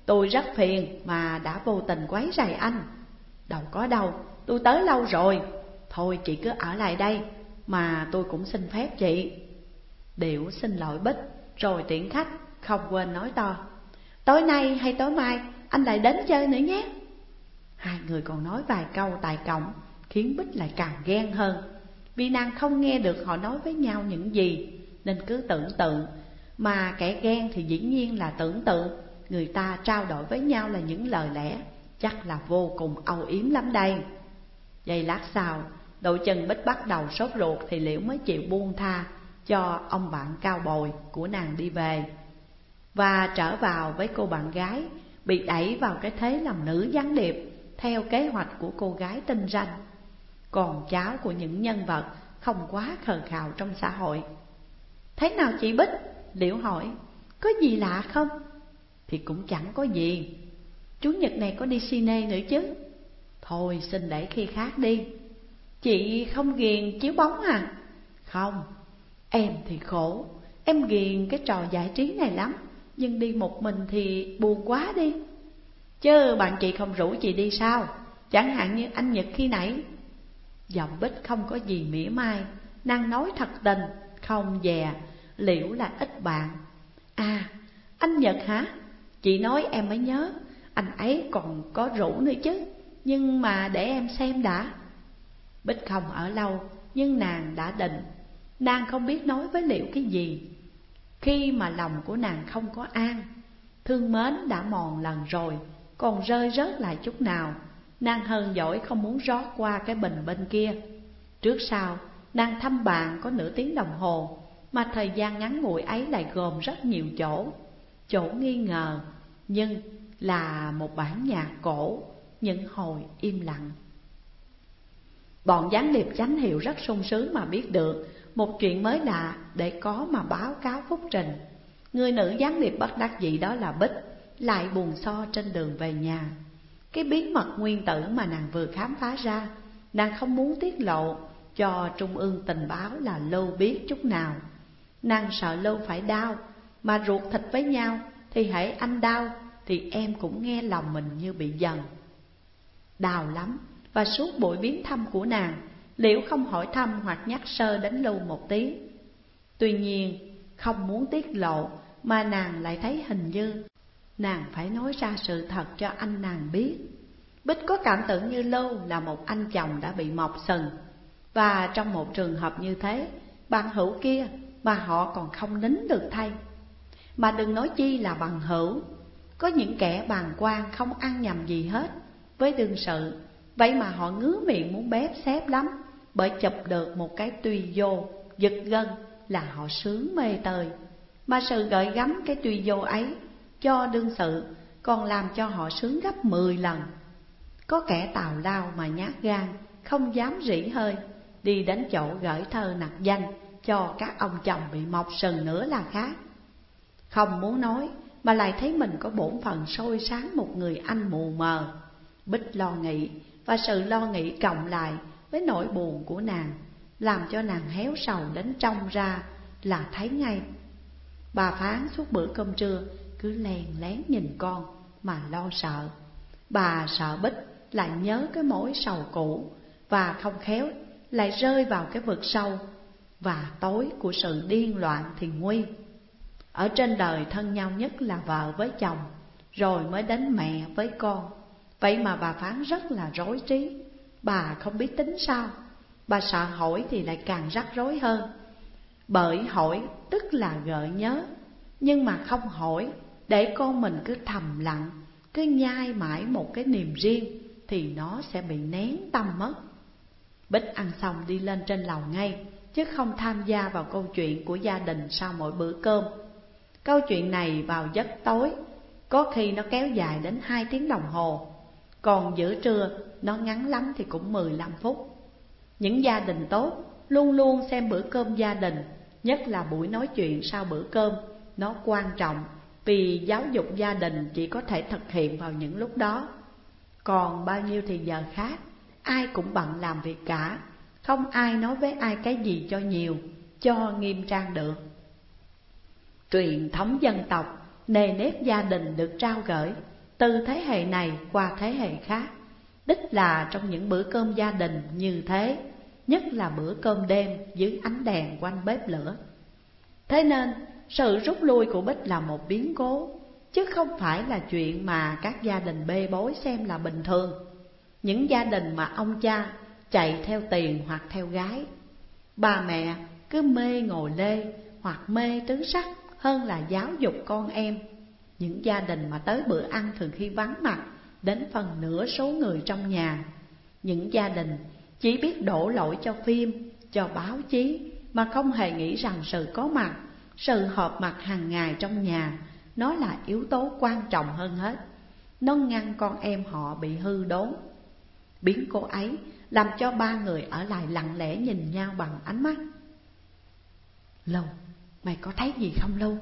Speaker 1: Tôi rất phiền mà đã vô tình quấy rầy anh. Đâu có đâu, tôi tới lâu rồi. Thôi chị cứ ở lại đây Mà tôi cũng xin phép chị. Điệu xin lỗi Bích. Rồi tiễn khách, không quên nói to, Tối nay hay tối mai, anh lại đến chơi nữa nhé. Hai người còn nói vài câu tại cổng, Khiến Bích lại càng ghen hơn. Vì nàng không nghe được họ nói với nhau những gì, Nên cứ tưởng tượng. Mà kẻ ghen thì dĩ nhiên là tưởng tượng. Người ta trao đổi với nhau là những lời lẽ, Chắc là vô cùng âu yếm lắm đây. Giây lát sau, Đội chân Bích bắt đầu sốt ruột Thì Liễu mới chịu buông tha. Cho ông bạn cao bồi của nàng đi về. Và trở vào với cô bạn gái Bị đẩy vào cái thế làm nữ gián điệp Theo kế hoạch của cô gái tinh ranh. Còn cháu của những nhân vật Không quá khờ khào trong xã hội. Thế nào chị Bích? Liễu hỏi. Có gì lạ không? Thì cũng chẳng có gì. Chủ nhật này có đi cine nữa chứ? Thôi xin để khi khác đi. Chị không ghiền chiếu bóng à? Không, em thì khổ, Em ghiền cái trò giải trí này lắm, Nhưng đi một mình thì buồn quá đi. Chứ bạn chị không rủ chị đi sao? Chẳng hạn như anh Nhật khi nãy. Giọng Bích không có gì mỉa mai Năng nói thật tình, Không dè, Liễu là ít bạn. À anh Nhật hả? Chị nói em mới nhớ, Anh ấy còn có rủ nữa chứ, Nhưng mà để em xem đã. Bích không ở lâu, Nhưng nàng đã định. Nàng không biết nói với Liễu cái gì. Khi mà lòng của nàng không có an, Thương mến đã mòn lần rồi, Còn rơi rớt lại chút nào, Nàng hờn giỏi không muốn rót qua cái bình bên kia. Trước sau, nàng thăm bạn có nửa tiếng đồng hồ, Mà thời gian ngắn ngủi ấy lại gồm rất nhiều chỗ. Chỗ nghi ngờ, Nhưng là một bản nhạc cổ, Những hồi im lặng. Bọn gián điệp chánh hiệu rất sung sướng mà biết được một chuyện mới lạ để có mà báo cáo phúc trình. Người nữ gián điệp bất đắc dĩ đó là Bích, Lại buồn so trên đường về nhà. Cái bí mật nguyên tử mà nàng vừa khám phá ra, Nàng không muốn tiết lộ cho Trung ương tình báo là lâu biết chút nào. Nàng sợ lâu phải đau, Mà ruột thịt với nhau Thì hãy anh đau Thì em cũng nghe lòng mình như bị dần Đau lắm Và suốt buổi biến thăm của nàng Liễu không hỏi thăm hoặc nhắc sơ đến Lưu một tiếng Tuy nhiên, không muốn tiết lộ, Mà nàng lại thấy hình như Nàng phải nói ra sự thật cho anh nàng biết. Bích có cảm tưởng như Lâu là một anh chồng đã bị mọc sừng Và trong một trường hợp như thế Bạn hữu kia mà họ còn không nín được thay. Mà đừng nói chi là bằng hữu. Có những kẻ bàn quan không ăn nhầm gì hết Với đương sự, Vậy mà họ ngứa miệng muốn bếp xếp lắm. Bởi chụp được một cái tùy vô, Giật gân là họ sướng mê tơi Mà sự gợi gắm cái tùy vô ấy, Cho đương sự, còn làm cho họ sướng gấp 10 lần. Có kẻ tào lao mà nhát gan, Không dám rỉ hơi, Đi đến chỗ gửi thơ nặc danh Cho các ông chồng bị mọc sừng nữa là khác. Không muốn nói, Mà lại thấy mình có bổn phận sôi sáng một người anh mù mờ. Bích lo nghĩ, Và sự lo nghĩ cộng lại với nỗi buồn của nàng, Làm cho nàng héo sầu đến trong ra là thấy ngay. Bà phán suốt bữa cơm trưa, cứ lèn lén nhìn con mà lo sợ. Bà sợ Bích lại nhớ cái mối sầu cũ Và không khéo lại rơi vào cái vực sâu Và tối của sự điên loạn thì nguy. Ở trên đời thân nhau nhất là vợ với chồng, Rồi mới đến mẹ với con. Vậy mà bà phán rất là rối trí. Bà không biết tính sao. Bà sợ hỏi thì lại càng rắc rối hơn. Bởi hỏi tức là gợi nhớ, Nhưng mà không hỏi, để con mình cứ thầm lặng, Cứ nhai mãi một cái niềm riêng, Thì nó sẽ bị nén tâm mất. Bích ăn xong đi lên trên lầu ngay, Chứ không tham gia vào câu chuyện của gia đình sau mỗi bữa cơm. Câu chuyện này vào giấc tối, Có khi nó kéo dài đến hai tiếng đồng hồ. Còn giữa trưa, nó ngắn lắm thì cũng 15 phút. Những gia đình tốt luôn luôn xem bữa cơm gia đình, Nhất là buổi nói chuyện sau bữa cơm. Nó quan trọng vì giáo dục gia đình chỉ có thể thực hiện vào những lúc đó. Còn bao nhiêu thì giờ khác, Ai cũng bận làm việc cả. Không ai nói với ai cái gì cho nhiều, Cho nghiêm trang được. Truyền thống dân tộc, Nề nếp gia đình được trao gửi. Từ thế hệ này qua thế hệ khác. Đích là trong những bữa cơm gia đình như thế, Nhất là bữa cơm đêm dưới ánh đèn quanh bếp lửa. Thế nên, sự rút lui của Bích là một biến cố, Chứ không phải là chuyện mà các gia đình bê bối xem là bình thường. Những gia đình mà ông cha chạy theo tiền hoặc theo gái, Bà mẹ cứ mê ngồi lê hoặc mê tứ sắc hơn là giáo dục con em. Những gia đình mà tới bữa ăn thường khi vắng mặt Đến phần nửa số người trong nhà. Những gia đình chỉ biết đổ lỗi cho phim, cho báo chí Mà không hề nghĩ rằng sự có mặt sự họp mặt hàng ngày trong nhà Nó là yếu tố quan trọng hơn hết. Nó ngăn con em họ bị hư đốn. Biến cô ấy làm cho ba người ở lại lặng lẽ nhìn nhau bằng ánh mắt. Lâu, mày có thấy gì không Lâu?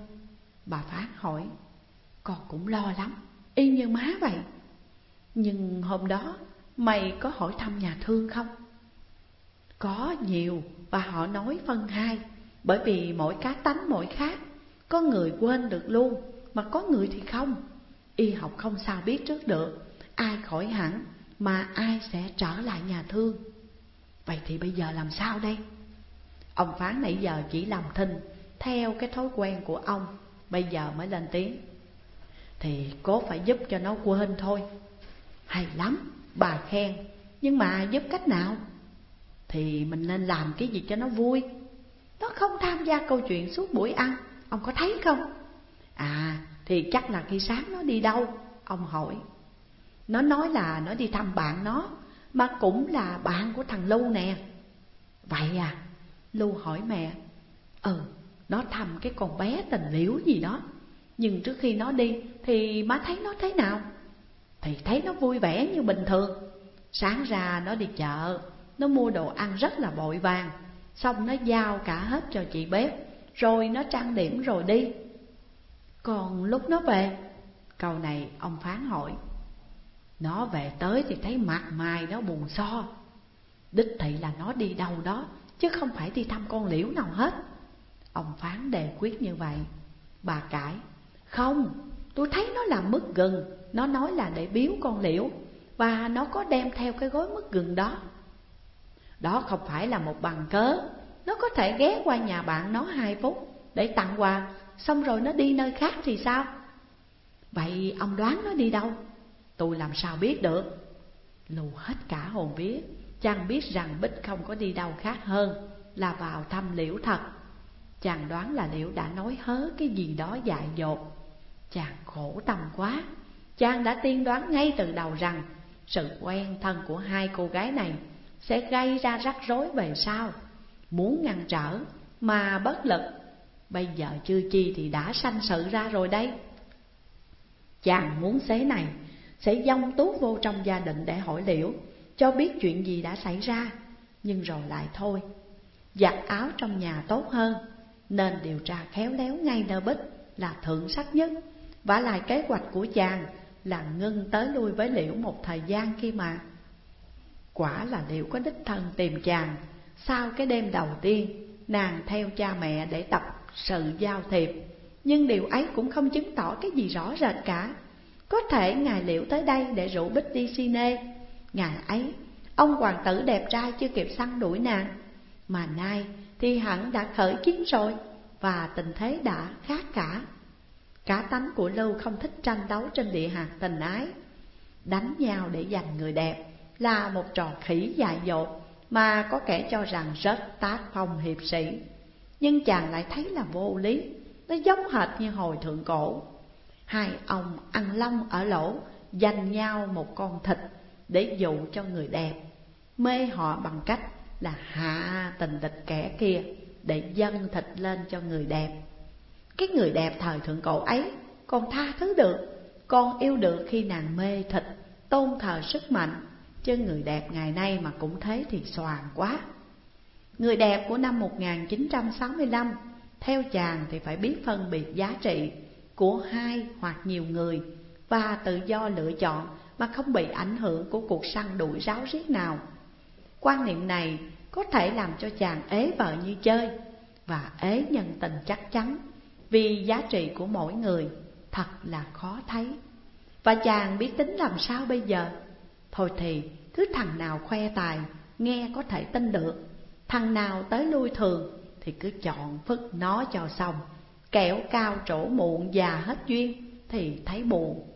Speaker 1: Bà Phát hỏi. Con cũng lo lắm, y như má vậy. Nhưng hôm đó mày có hỏi thăm nhà thương không? Có nhiều và họ nói phân hai. Bởi vì mỗi cá tánh mỗi khác Có người quên được luôn Mà có người thì không. Y học không sao biết trước được Ai khỏi hẳn Mà ai sẽ trở lại nhà thương. Vậy thì bây giờ làm sao đây? Ông phán nãy giờ chỉ làm thinh Theo cái thói quen của ông Bây giờ mới lên tiếng. Thì cố phải giúp cho nó quên thôi. Hay lắm Bà khen. Nhưng mà giúp cách nào? Thì mình nên làm cái gì cho nó vui? Nó không tham gia câu chuyện suốt buổi ăn. Ông có thấy không? À thì chắc là khi sáng nó đi đâu? Ông hỏi. Nó nói là nó đi thăm bạn nó Mà cũng là bạn của thằng Lưu nè. Vậy à? Lưu hỏi mẹ. Ừ, nó thăm cái con bé tình liễu gì đó. Nhưng trước khi nó đi, thì má thấy nó thế nào? Thì thấy nó vui vẻ như bình thường. Sáng ra nó đi chợ, Nó mua đồ ăn rất là bội vàng. Xong nó giao cả hết cho chị bếp, Rồi nó trang điểm rồi đi. Còn lúc nó về, Câu này ông phán hỏi. Nó về tới thì thấy mặt mày nó buồn so. Đích thị là nó đi đâu đó, Chứ không phải đi thăm con liễu nào hết. Ông phán đề quyết như vậy. Bà cãi. Không, tôi thấy nó làm mứt gừng Nó nói là để biếu con liễu Và nó có đem theo cái gói mứt gừng đó đó không phải là một bằng cớ Nó có thể ghé qua nhà bạn nó hai phút Để tặng quà Xong rồi nó đi nơi khác thì sao Vậy ông đoán nó đi đâu? Tôi làm sao biết được? Lù hết cả hồn vía, chàng biết rằng Bích không có đi đâu khác hơn là vào thăm liễu thật. Chàng đoán là liễu đã nói hớ cái gì đó dại dột. Chàng khổ tâm quá, chàng đã tiên đoán ngay từ đầu rằng sự quen thân của hai cô gái này sẽ gây ra rắc rối về sau. Muốn ngăn trở mà bất lực, bây giờ chưa chi thì đã sanh sự ra rồi đây. Chàng muốn xế này sẽ dông tú vô trong gia đình để hỏi liễu Cho biết chuyện gì đã xảy ra Nhưng rồi lại thôi Giặt áo trong nhà tốt hơn Nên điều tra khéo léo ngay nơi bích là thượng sắc nhất và lại kế hoạch của chàng là ngưng tới lui với liễu một thời gian khi mà Quả là liễu có đích thân tìm chàng. Sau cái đêm đầu tiên nàng theo cha mẹ để tập sự giao thiệp. Nhưng điều ấy cũng không chứng tỏ cái gì rõ rệt cả. Có thể ngài liễu tới đây để rủ Bích đi cine Ngày ấy, ông hoàng tử đẹp trai chưa kịp săn đuổi nàng. Mà nay thì hẳn đã khởi chiến rồi Và tình thế đã khác cả. Cả tánh của Lưu không thích tranh đấu trên địa hạt tình ái. Đánh nhau để giành người đẹp là một trò khỉ dại dột Mà có kẻ cho rằng rất tác phong hiệp sĩ. Nhưng chàng lại thấy là vô lý, Nó giống hệt như hồi thượng cổ. Hai ông ăn long ở lỗ Dành nhau một con thịt Để dụ cho người đẹp. Mê họ bằng cách là hạ tình địch kẻ kia Để dâng thịt lên cho người đẹp. Cái người đẹp thời thượng cổ ấy, Còn tha thứ được, Còn yêu được khi nàng mê thịt, Tôn thờ sức mạnh. Chứ người đẹp ngày nay mà cũng thế thì soàn quá. Người đẹp của năm 1965 Theo chàng thì phải biết phân biệt giá trị của hai hoặc nhiều người và tự do lựa chọn mà không bị ảnh hưởng của cuộc săn đuổi ráo riết nào. Quan niệm này có thể làm cho chàng ế vợ như chơi và ế nhân tình chắc chắn vì giá trị của mỗi người thật là khó thấy. Và chàng biết tính làm sao bây giờ? Thôi thì cứ thằng nào khoe tài nghe có thể tin được, thằng nào tới lui thường thì cứ chọn phức nó cho xong. Kẻo cao trổ muộn già hết duyên Thì thấy buồn.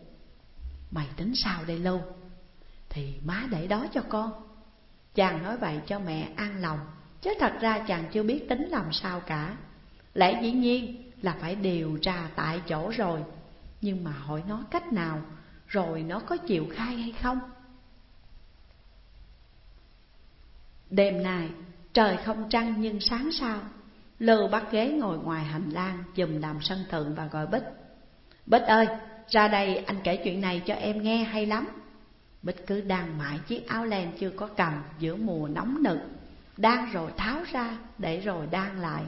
Speaker 1: Mày tính sao đây lâu Thì má để đó cho con. Chàng nói vậy cho mẹ an lòng Chứ thật ra chàng chưa biết tính làm sao cả. Lẽ dĩ nhiên là phải điều tra tại chỗ rồi. Nhưng mà hỏi nó cách nào Rồi nó có chịu khai hay không? Đêm nay trời không trăng nhưng sáng sao Lưu bắt ghế ngồi ngoài hành lang Dùm làm sân thượng và gọi Bích. Bích ơi, ra đây anh kể chuyện này cho em nghe hay lắm. Bích cứ đang mãi chiếc áo len chưa có cầm giữa mùa nóng nực Đang rồi tháo ra, để rồi đang lại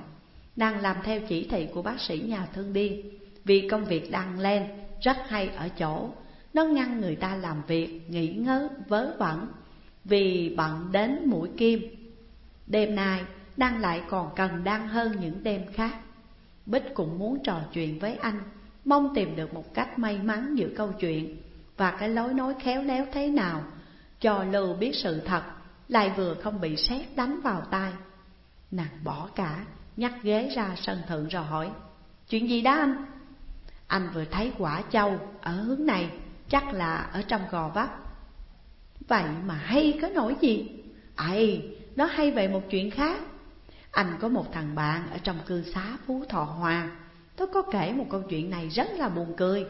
Speaker 1: nàng làm theo chỉ thị của bác sĩ nhà thương điên Vì công việc đang lên rất hay ở chỗ. Nó ngăn người ta làm việc, nghỉ ngơi, vớ vẩn. Vì bận đến mũi kim. Đêm nay đang lại còn cần đang hơn những đêm khác. Bích cũng muốn trò chuyện với anh, mong tìm được một cách may mắn giữa câu chuyện. Và cái lối nói khéo léo thế nào, cho Lưu biết sự thật, lại vừa không bị sét đánh vào tai. Nàng bỏ cả, nhắc ghế ra sân thượng rồi hỏi, chuyện gì đó anh? Anh vừa thấy quả châu ở hướng này, chắc là ở trong gò vấp. Vậy mà hay có nổi gì? Ây, nó hay về một chuyện khác. Anh có một thằng bạn ở trong cư xá Phú Thọ Hòa Tôi có kể một câu chuyện này rất là buồn cười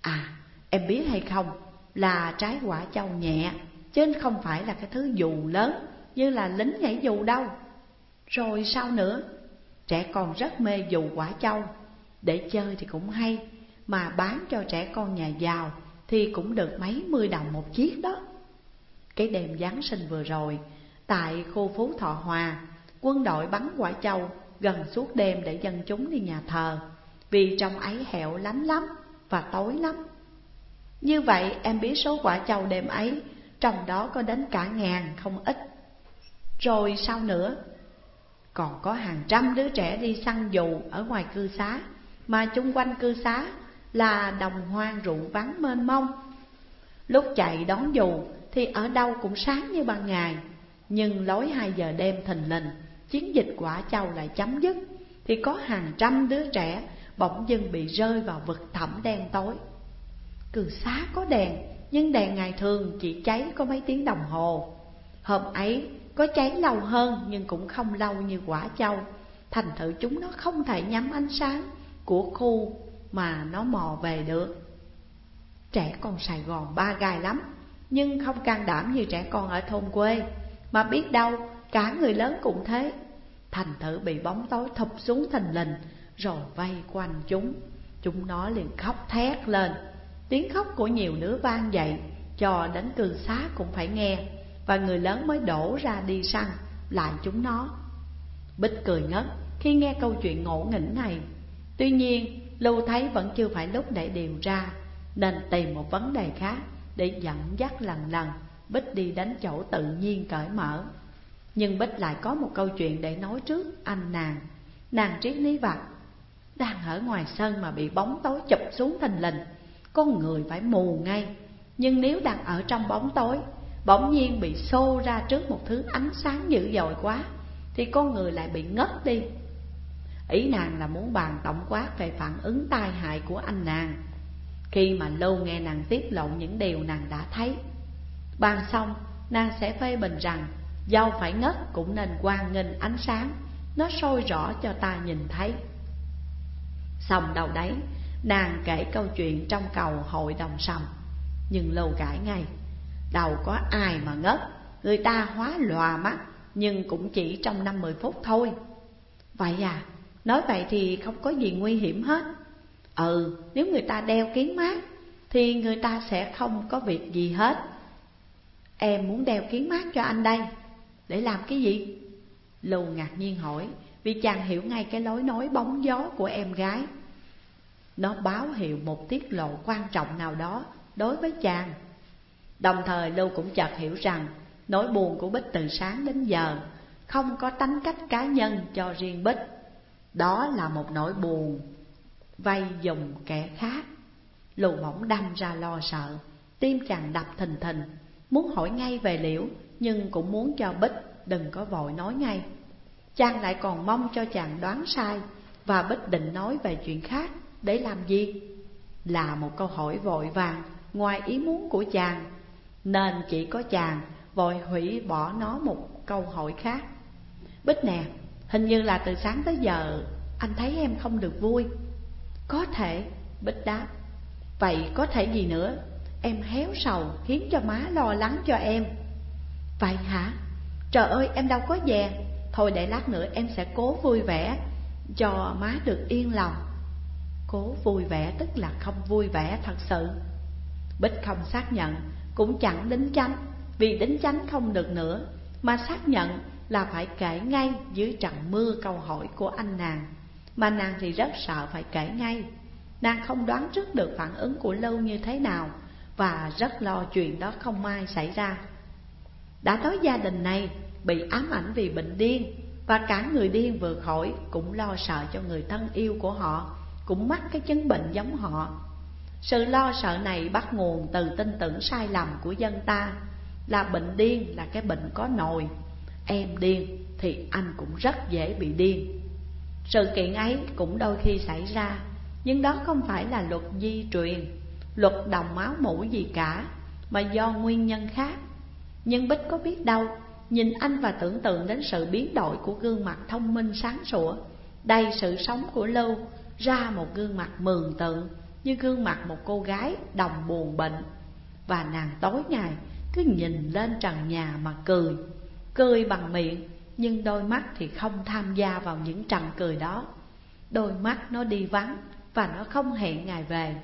Speaker 1: À, em biết hay không Là trái quả châu nhẹ Chứ không phải là cái thứ dù lớn Như là lính nhảy dù đâu rồi sao nữa? Trẻ con rất mê dù quả châu Để chơi thì cũng hay, Mà bán cho trẻ con nhà giàu Thì cũng được mấy mươi đồng một chiếc đó. Cái đêm Giáng sinh vừa rồi, Tại khu phố Thọ Hòa, Quân đội bắn quả châu gần suốt đêm để dân chúng đi nhà thờ, Vì trong ấy hẹo lánh lắm và tối lắm. Như vậy em biết số quả châu đêm ấy, Trong đó có đến cả ngàn, không ít. Rồi sao nữa? Còn có hàng trăm đứa trẻ đi săn dù ở ngoài cư xá, Mà chung quanh cư xá là đồng hoang ruộng vắng mênh mông. Lúc chạy đón dù thì ở đâu cũng sáng như ban ngày, Nhưng lối hai giờ đêm thình lình, chiến dịch quả châu lại chấm dứt, Thì có hàng trăm đứa trẻ bỗng dưng bị rơi vào vực thẳm đen tối. Cư xá có đèn, Nhưng đèn ngày thường chỉ cháy có mấy tiếng đồng hồ. Hôm ấy có cháy lâu hơn nhưng cũng không lâu như quả châu Thành thử chúng nó không thể nhắm ánh sáng của khu mà nó mò về được. Trẻ con Sài Gòn ba gai lắm, Nhưng không can đảm như trẻ con ở thôn quê, Mà biết đâu cả người lớn cũng thế. Thành thử bị bóng tối thụp xuống thành lình, Rồi vây quanh chúng. Chúng nó liền khóc thét lên. Tiếng khóc của nhiều đứa vang dậy, Cho đến cư xá cũng phải nghe. Và người lớn mới đổ ra đi săn Lại chúng nó. Bích cười ngất khi nghe câu chuyện ngộ nghĩnh này. Tuy nhiên, Lưu thấy vẫn chưa phải lúc để điều ra Nên tìm một vấn đề khác Để dẫn dắt lần lần Bích đi đến chỗ tự nhiên cởi mở. Nhưng Bích lại có một câu chuyện để nói trước anh nàng. Nàng triết lý vật Đang ở ngoài sân mà bị bóng tối chụp xuống thành lình, Con người phải mù ngay. Nhưng nếu đang ở trong bóng tối Bỗng nhiên bị xô ra trước một thứ ánh sáng dữ dội quá Thì con người lại bị ngất đi. Ý nàng là muốn bàn tổng quát về phản ứng tai hại của anh nàng. Khi mà lâu nghe nàng tiết lộ những điều nàng đã thấy Bàn xong, nàng sẽ phê bình rằng Dâu phải ngất cũng nên quan nghênh ánh sáng Nó sôi rõ cho ta nhìn thấy. Xong đầu đấy, nàng kể câu chuyện trong cầu hội đồng sầm Nhưng lâu cãi ngay. Đâu có ai mà ngất Người ta hóa lòa mắt Nhưng cũng chỉ trong năm mười phút thôi. Vậy à, Nói vậy thì không có gì nguy hiểm hết. Ừ, nếu người ta đeo kiến mát Thì người ta sẽ không có việc gì hết. Em muốn đeo kiến mát cho anh đây. Để làm cái gì? Lù ngạc nhiên hỏi Vì chàng hiểu ngay cái lối nói bóng gió của em gái. Nó báo hiệu một tiết lộ quan trọng nào đó đối với chàng. Đồng thời Lưu cũng chợt hiểu rằng, Nỗi buồn của Bích từ sáng đến giờ Không có tánh cách cá nhân cho riêng Bích. Đó là một nỗi buồn Vay dùng kẻ khác. Lù mỏng đâm ra lo sợ, Tim chàng đập thình thình, Muốn hỏi ngay về liễu, Nhưng cũng muốn cho Bích đừng có vội nói ngay. Chàng lại còn mong cho chàng đoán sai Và Bích định nói về chuyện khác Để làm gì? Là một câu hỏi vội vàng Ngoài ý muốn của chàng. Nên chỉ có chàng vội hủy bỏ nó một câu hỏi khác. Bích nè, Hình như là từ sáng tới giờ Anh thấy em không được vui. Có thể, Bích đáp. Vậy có thể gì nữa? Em héo sầu, khiến cho má lo lắng cho em. Vậy hả? Trời ơi, em đâu có về. Thôi để lát nữa em sẽ cố vui vẻ, Cho má được yên lòng. Cố vui vẻ tức là không vui vẻ thật sự. Bích không xác nhận. Cũng chẳng đính chánh, Vì đính chánh không được nữa, Mà xác nhận là phải kể ngay dưới trận mưa câu hỏi của anh nàng. Mà nàng thì rất sợ phải kể ngay. Nàng không đoán trước được phản ứng của Lâu như thế nào, Và rất lo chuyện đó không mai xảy ra. Đã nói gia đình này, bị ám ảnh vì bệnh điên, Và cả người điên vừa khỏi cũng lo sợ cho người thân yêu của họ, Cũng mắc cái chứng bệnh giống họ. Sự lo sợ này bắt nguồn từ tin tưởng sai lầm của dân ta. Là bệnh điên là cái bệnh có nồi. Em điên thì anh cũng rất dễ bị điên. Sự kiện ấy cũng đôi khi xảy ra, Nhưng đó không phải là luật di truyền, Luật đồng máu mũ gì cả, Mà do nguyên nhân khác. Nhưng Bích có biết đâu, Nhìn anh và tưởng tượng đến sự biến đổi của gương mặt thông minh sáng sủa, Đầy sự sống của Lưu, Ra một gương mặt mường tượng như gương mặt một cô gái đồng buồn bệnh. Và nàng tối ngày cứ nhìn lên trần nhà mà cười. Cười bằng miệng, Nhưng đôi mắt thì không tham gia vào những trần cười đó. Đôi mắt nó đi vắng Và nó không hẹn ngày về.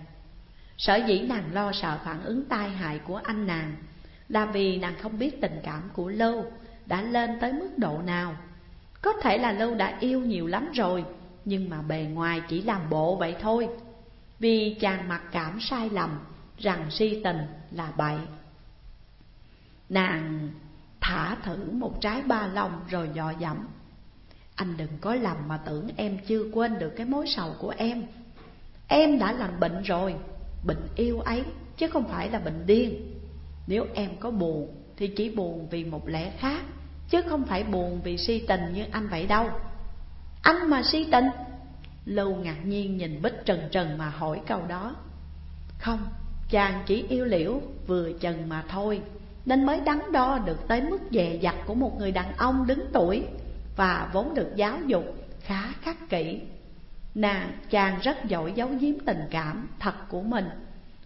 Speaker 1: Sở dĩ nàng lo sợ phản ứng tai hại của anh nàng Là vì nàng không biết tình cảm của Lưu Đã lên tới mức độ nào. Có thể là Lưu đã yêu nhiều lắm rồi, Nhưng mà bề ngoài chỉ làm bộ vậy thôi. Vì chàng mặc cảm sai lầm, Rằng si tình là bậy. Nàng Thả thử một trái ba lòng rồi dò dẫm. Anh đừng có lầm mà tưởng em chưa quên được cái mối sầu của em. Em đã làm bệnh rồi, Bệnh yêu ấy, chứ không phải là bệnh điên. Nếu em có buồn, thì chỉ buồn vì một lẽ khác, Chứ không phải buồn vì si tình như anh vậy đâu. Anh mà si tình Lưu ngạc nhiên nhìn Bích trần trần mà hỏi câu đó. Không, chàng chỉ yêu liễu vừa chừng mà thôi. Nên mới đắn đo được tới mức dè dặt của một người đàn ông đứng tuổi Và vốn được giáo dục khá khắc kỹ Nàng chàng rất giỏi giấu giếm tình cảm thật của mình.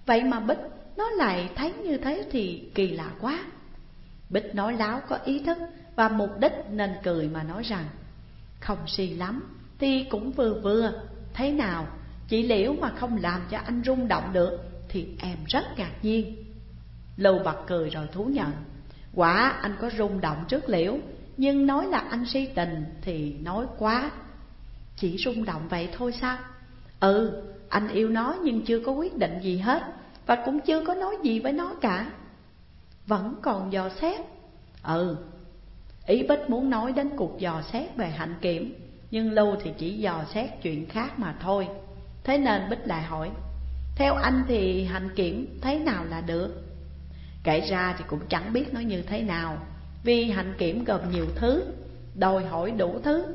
Speaker 1: Vậy mà Bích nó lại thấy như thế thì kỳ lạ quá. Bích nói láo có ý thức và mục đích nên cười mà nói rằng Không si lắm thì cũng vừa vừa. Thế nào? Chị Liễu mà không làm cho anh rung động được, Thì em rất ngạc nhiên. Lưu bật cười rồi thú nhận. Quả anh có rung động trước Liễu, Nhưng nói là anh si tình thì nói quá. Chỉ rung động vậy thôi sao? Ừ anh yêu nó nhưng chưa có quyết định gì hết, Và cũng chưa có nói gì với nó cả. Vẫn còn dò xét. Ừ Ý Bích muốn nói đến cuộc dò xét về hạnh kiểm. Nhưng Lưu thì chỉ dò xét chuyện khác mà thôi Thế nên Bích lại hỏi, Theo anh thì hạnh kiểm thế nào là được? Kể ra thì cũng chẳng biết nói như thế nào, Vì hạnh kiểm gồm nhiều thứ, Đòi hỏi đủ thứ,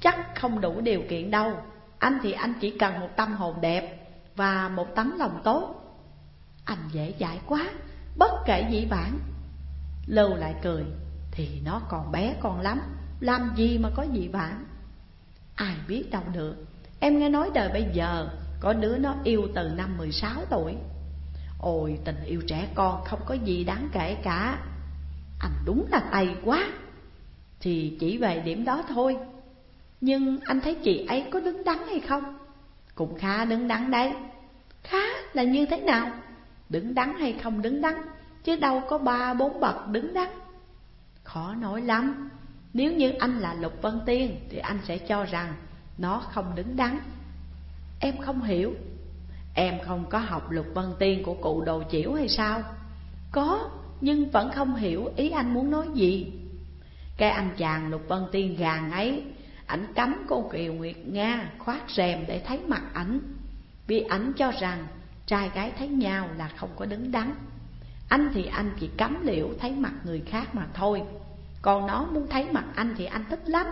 Speaker 1: Chắc không đủ điều kiện đâu Anh thì anh chỉ cần một tâm hồn đẹp Và một tấm lòng tốt Anh dễ dãi quá, Bất kể dĩ bản Lưu lại cười, Thì nó còn bé con lắm, Làm gì mà có dị bản? Ai biết đâu được Em nghe nói đời bây giờ, Có đứa nó yêu từ năm 16 tuổi. Ôi, tình yêu trẻ con không có gì đáng kể cả. Anh đúng là tay quá. Thì chỉ về điểm đó thôi. Nhưng anh thấy chị ấy có đứng đắn hay không? Cũng khá đứng đắn đấy. Khá là như thế nào? Đứng đắn hay không đứng đắn? Chứ đâu có ba bốn bậc đứng đắn. Khó nói lắm. Nếu như anh là Lục Vân Tiên, Thì anh sẽ cho rằng Nó không đứng đắn. Em không hiểu. Em không có học Lục Vân Tiên của cụ đồ chiểu hay sao? Có, Nhưng vẫn không hiểu ý anh muốn nói gì. Cái anh chàng Lục Vân Tiên gàng ấy, Ảnh cấm cô Kiều Nguyệt Nga khoát rèm để thấy mặt ảnh. Vì ảnh cho rằng trai gái thấy nhau là không có đứng đắn. Anh thì anh chỉ cấm liễu thấy mặt người khác mà thôi. Còn nó muốn thấy mặt anh thì anh thích lắm.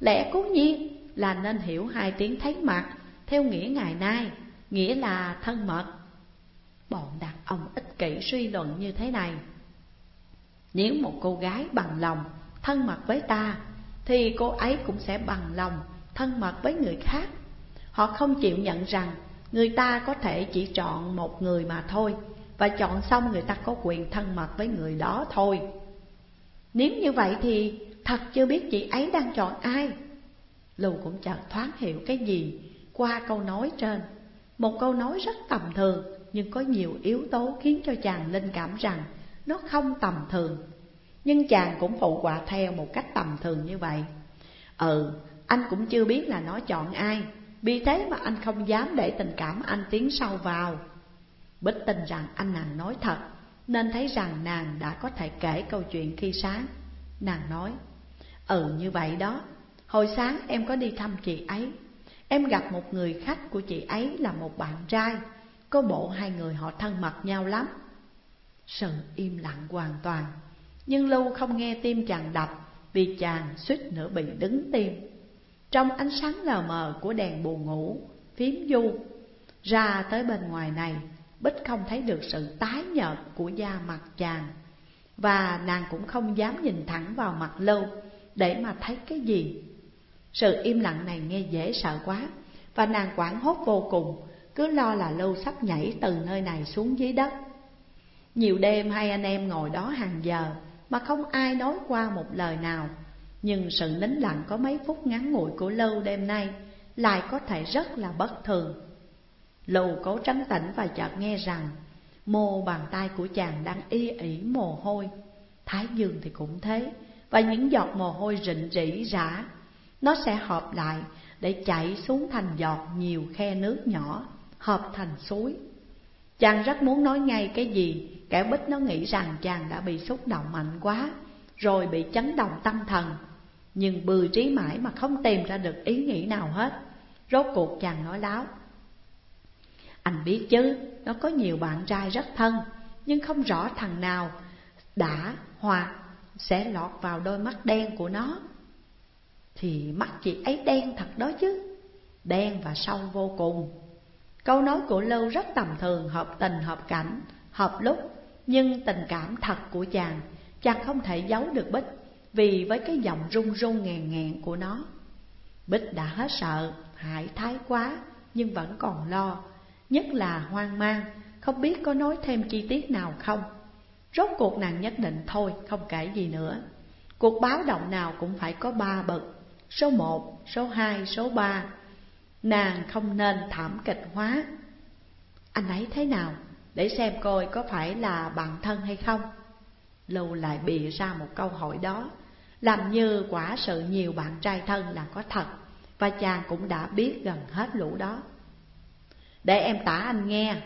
Speaker 1: Lẽ cố nhiên là nên hiểu hai tiếng thấy mặt, Theo nghĩa ngày nay, Nghĩa là thân mật. Bọn đàn ông ích kỷ suy luận như thế này. Nếu một cô gái bằng lòng, thân mật với ta, Thì cô ấy cũng sẽ bằng lòng, thân mật với người khác. Họ không chịu nhận rằng Người ta có thể chỉ chọn một người mà thôi, và chọn xong người ta có quyền thân mật với người đó thôi. Nếu như vậy thì thật chưa biết chị ấy đang chọn ai. Lù cũng chợt thoáng hiểu cái gì qua câu nói trên. Một câu nói rất tầm thường Nhưng có nhiều yếu tố khiến cho chàng linh cảm rằng Nó không tầm thường. Nhưng chàng cũng phụ họa theo một cách tầm thường như vậy. Ừ, anh cũng chưa biết là nó chọn ai Vì thế mà anh không dám để tình cảm anh tiến sâu vào. Bích tin rằng anh nàng nói thật. Nên thấy rằng nàng đã có thể kể câu chuyện khi sáng. Nàng nói Ừ như vậy đó. Hồi sáng em có đi thăm chị ấy. Em gặp một người khách của chị ấy là một bạn trai. Có bộ hai người họ thân mật nhau lắm. Sự im lặng hoàn toàn, Nhưng Lưu không nghe tim chàng đập Vì chàng suýt nữa bị đứng tim. Trong ánh sáng lờ mờ của đèn buồn ngủ, Phím du Ra tới bên ngoài này Bích không thấy được sự tái nhợt của da mặt chàng. Và nàng cũng không dám nhìn thẳng vào mặt lâu Để mà thấy cái gì. Sự im lặng này nghe dễ sợ quá, Và nàng quảng hốt vô cùng, Cứ lo là lâu sắp nhảy từ nơi này xuống dưới đất. Nhiều đêm hai anh em ngồi đó hàng giờ Mà không ai nói qua một lời nào, Nhưng sự nín lặng có mấy phút ngắn ngủi của lâu đêm nay Lại có thể rất là bất thường lầu cố trắng tỉnh và chợt nghe rằng, Mô bàn tay của chàng đang y ỉ mồ hôi. Thái dương thì cũng thế, Và những giọt mồ hôi rịnh rỉ rã, Nó sẽ hợp lại để chảy xuống thành giọt nhiều khe nước nhỏ, Hợp thành suối. Chàng rất muốn nói ngay cái gì, Kẻ bích nó nghĩ rằng chàng đã bị xúc động mạnh quá, Rồi bị chấn động tâm thần. Nhưng bừa trí mãi mà không tìm ra được ý nghĩ nào hết. Rốt cuộc chàng nói láo anh biết chứ, nó có nhiều bạn trai rất thân Nhưng không rõ thằng nào đã hoặc sẽ lọt vào đôi mắt đen của nó. Thì mắt chị ấy đen thật đó chứ Đen và sâu vô cùng. Câu nói của Lưu rất tầm thường, hợp tình, hợp cảnh, hợp lúc Nhưng tình cảm thật của chàng, chàng không thể giấu được Bích Vì với cái giọng run run ngàn ngàn của nó. Bích đã hết sợ, hại thái quá Nhưng vẫn còn lo Nhất là hoang mang, không biết có nói thêm chi tiết nào không. Rốt cuộc nàng nhất định thôi, không kể gì nữa. Cuộc báo động nào cũng phải có ba bậc Số một, số hai, số ba. Nàng không nên thảm kịch hóa. Anh ấy thế nào? Để xem coi có phải là bạn thân hay không. Lưu lại bịa ra một câu hỏi đó. Làm như quả sự nhiều bạn trai thân là có thật Và chàng cũng đã biết gần hết lũ đó. Để em tả anh nghe.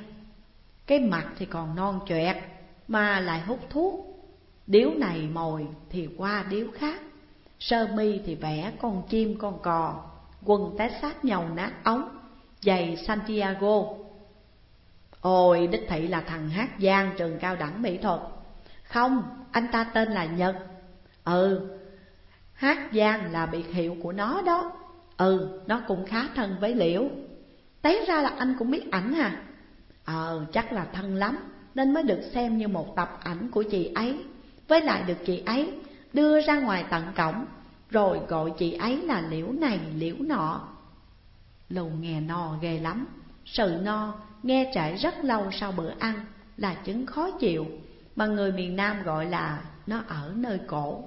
Speaker 1: Cái mặt thì còn non choẹt Mà lại hút thuốc. Điếu này mồi thì qua điếu khác. Sơ mi thì vẽ con chim con cò. Quần té sát nhầu nát ống Giày Santiago. Ôi đích thị là thằng hát giang trường cao đẳng mỹ thuật. Không, anh ta tên là Nhật. Ừ, hát giang là biệt hiệu của nó đó. Ừ, nó cũng khá thân với Liễu. Té ra là anh cũng biết ảnh à. Ờ, chắc là thân lắm Nên mới được xem như một tập ảnh của chị ấy. Với lại được chị ấy đưa ra ngoài tận cổng Rồi gọi chị ấy là liễu này liễu nọ. Lù nghe no ghê lắm Sự no nghe trải rất lâu sau bữa ăn Là chứng khó chịu Mà người miền Nam gọi là nó ở nơi cổ.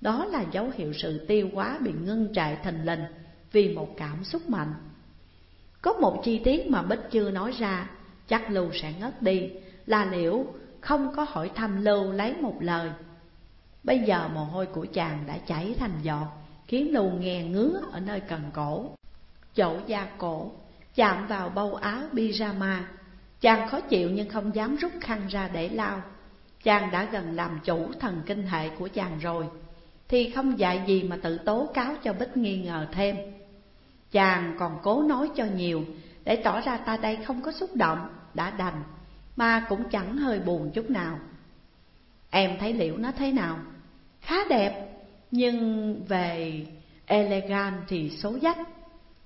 Speaker 1: Đó là dấu hiệu sự tiêu hóa bị ngưng trệ thình lình Vì một cảm xúc mạnh. Có một chi tiết mà Bích chưa nói ra, Chắc Lưu sẽ ngất đi. Là liễu không có hỏi thăm Lưu lấy một lời? Bây giờ mồ hôi của chàng đã chảy thành giọt, Khiến Lưu nghe ngứa ở nơi cần cổ. Chỗ da cổ, Chạm vào bâu áo pyjama. Chàng khó chịu nhưng không dám rút khăn ra để lau. Chàng đã gần làm chủ thần kinh hệ của chàng rồi. Thì không dạy gì mà tự tố cáo cho Bích nghi ngờ thêm. Chàng còn cố nói cho nhiều, Để tỏ ra ta đây không có xúc động, Đã đành, Mà cũng chẳng hơi buồn chút nào. Em thấy liệu nó thế nào? Khá đẹp, Nhưng về elegant thì số dách.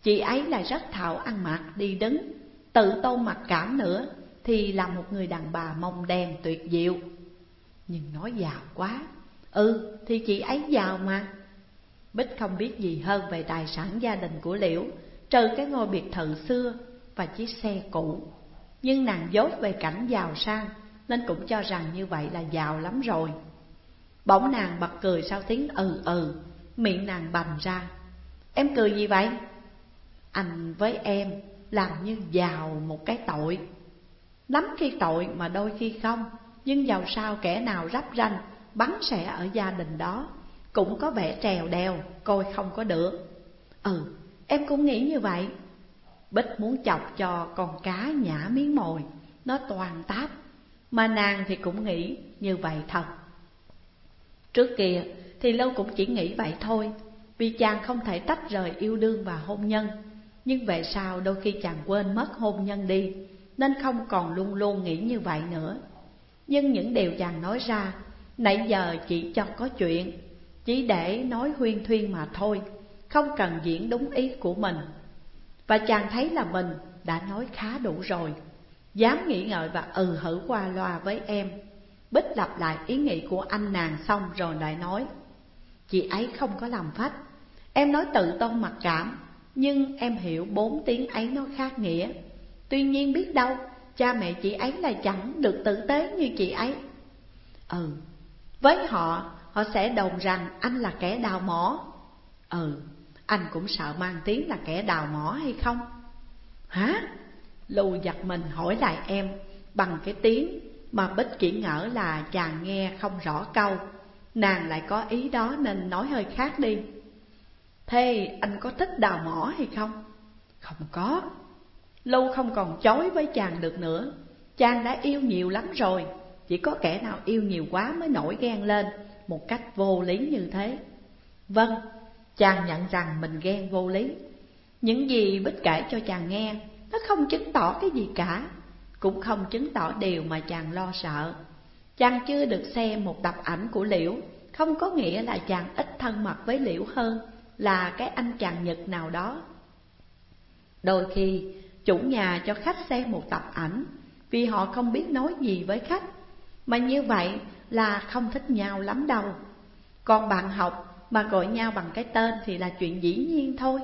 Speaker 1: Chị ấy lại rất thạo ăn mặc, đi đứng, Tự tôn mặc cảm nữa, Thì là một người đàn bà mông đen tuyệt diệu. Nhưng nói giàu quá. Ừ thì chị ấy giàu mà. Bích không biết gì hơn về tài sản gia đình của Liễu, Trừ cái ngôi biệt thự xưa và chiếc xe cũ. Nhưng nàng dốt về cảnh giàu sang, Nên cũng cho rằng như vậy là giàu lắm rồi. Bỗng nàng bật cười sau tiếng ừ ừ Miệng nàng bành ra. Em cười gì vậy? Anh với em làm như giàu một cái tội. Lắm khi tội mà đôi khi không, Nhưng giàu sao kẻ nào rắp ranh, Bắn sẻ ở gia đình đó. Cũng có vẻ trèo đèo, Coi không có được. Ừ em cũng nghĩ như vậy. Bích muốn chọc cho con cá nhả miếng mồi, Nó toàn táp. Mà nàng thì cũng nghĩ như vậy thật. Trước kia thì lâu cũng chỉ nghĩ vậy thôi, Vì chàng không thể tách rời yêu đương và hôn nhân. Nhưng về sau đôi khi chàng quên mất hôn nhân đi, Nên không còn luôn luôn nghĩ như vậy nữa. Nhưng những điều chàng nói ra, Nãy giờ chỉ cho có chuyện. Chỉ để nói huyên thuyên mà thôi, Không cần diễn đúng ý của mình. Và chàng thấy là mình đã nói khá đủ rồi. Dám nghĩ ngợi và ừ hử qua loa với em, Bích lặp lại ý nghĩ của anh nàng xong rồi lại nói, Chị ấy không có làm phách. Em nói tự tôn mặc cảm, Nhưng em hiểu bốn tiếng ấy nó khác nghĩa. Tuy nhiên biết đâu, Cha mẹ chị ấy là chẳng được tử tế như chị ấy. Ừ Với họ Họ sẽ đồng rằng anh là kẻ đào mỏ. Ừ Anh cũng sợ mang tiếng là kẻ đào mỏ hay không? Hả? Lưu giật mình hỏi lại em, Bằng cái tiếng mà Bích chỉ ngỡ là chàng nghe không rõ câu. Nàng lại có ý đó nên nói hơi khác đi. Thế anh có thích đào mỏ hay không? Không có. Lưu không còn chối với chàng được nữa. Chàng đã yêu nhiều lắm rồi, Chỉ có kẻ nào yêu nhiều quá mới nổi ghen lên. Một cách vô lý như thế Vâng, chàng nhận rằng mình ghen vô lý Những gì Bích kể cho chàng nghe Nó không chứng tỏ cái gì cả cũng không chứng tỏ điều mà chàng lo sợ. Chàng chưa được xem một tập ảnh của Liễu, không có nghĩa là chàng ít thân mật với Liễu hơn là cái anh chàng Nhật nào đó. Đôi khi chủ nhà cho khách xem một tập ảnh Vì họ không biết nói gì với khách Mà như vậy là không thích nhau lắm đâu. Còn bạn học mà gọi nhau bằng cái tên thì là chuyện dĩ nhiên thôi.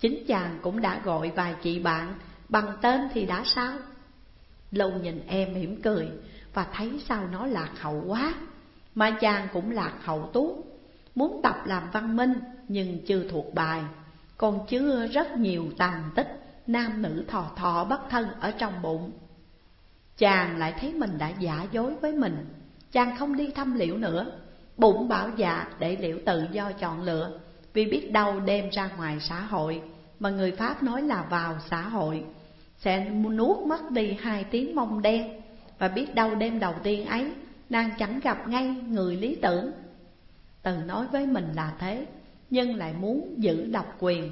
Speaker 1: Chính chàng cũng đã gọi vài chị bạn, bằng tên thì đã sao? Lâu nhìn em mỉm cười và thấy sao nó lạc hậu quá. Mà chàng cũng lạc hậu tuốt Muốn tập làm văn minh nhưng chưa thuộc bài. Còn chưa rất nhiều tàn tích, nam nữ thò thò bất thân ở trong bụng. Chàng lại thấy mình đã giả dối với mình. Chàng không đi thăm liễu nữa. Bụng bảo dạ để liễu tự do chọn lựa. Vì biết đâu đem ra ngoài xã hội, Mà người Pháp nói là vào xã hội. Sẽ nuốt mất đi hai tiếng mông đen, Và biết đâu đêm đầu tiên ấy, Nàng chẳng gặp ngay người lý tưởng. Từ nói với mình là thế, Nhưng lại muốn giữ độc quyền,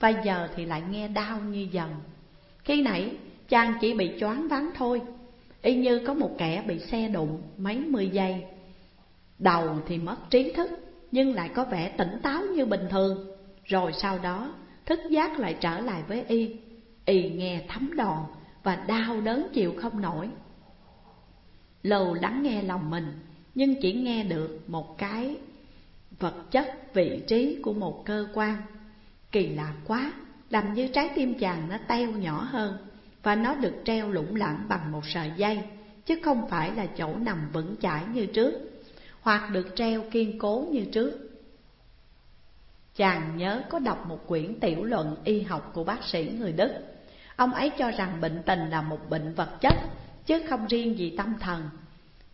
Speaker 1: Và giờ thì lại nghe đau như dần. Khi nãy, chàng chỉ bị choáng váng thôi Y như có một kẻ bị xe đụng mấy mươi giây. Đầu thì mất trí thức, Nhưng lại có vẻ tỉnh táo như bình thường. Rồi sau đó, thức giác lại trở lại với Y. Y nghe thấm đòn và đau đớn chịu không nổi. Lầu lắng nghe lòng mình, Nhưng chỉ nghe được một cái vật chất vị trí của một cơ quan. Kỳ lạ quá Làm như trái tim chàng nó teo nhỏ hơn. Và nó được treo lủng lẳng bằng một sợi dây, Chứ không phải là chỗ nằm vững chãi như trước, Hoặc được treo kiên cố như trước. Chàng nhớ có đọc một quyển tiểu luận y học của bác sĩ người Đức. Ông ấy cho rằng bệnh tình là một bệnh vật chất, Chứ không riêng gì tâm thần.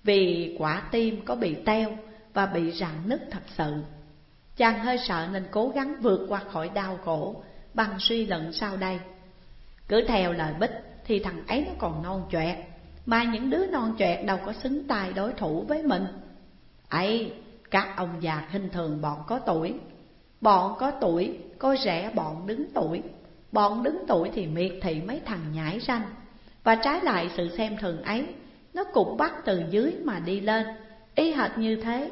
Speaker 1: Vì quả tim có bị teo và bị rạn nứt thật sự. Chàng hơi sợ nên cố gắng vượt qua khỏi đau khổ Bằng suy luận sau đây. Cứ theo lời Bích thì thằng ấy nó còn non choẹt. Mà những đứa non choẹt đâu có xứng tài đối thủ với mình. Ấy, các ông già khinh thường bọn có tuổi. Bọn có tuổi coi rẻ bọn đứng tuổi. Bọn đứng tuổi thì miệt thị mấy thằng nhảy ranh. Và trái lại sự xem thường ấy, Nó cũng bắt từ dưới mà đi lên. Y hệt như thế.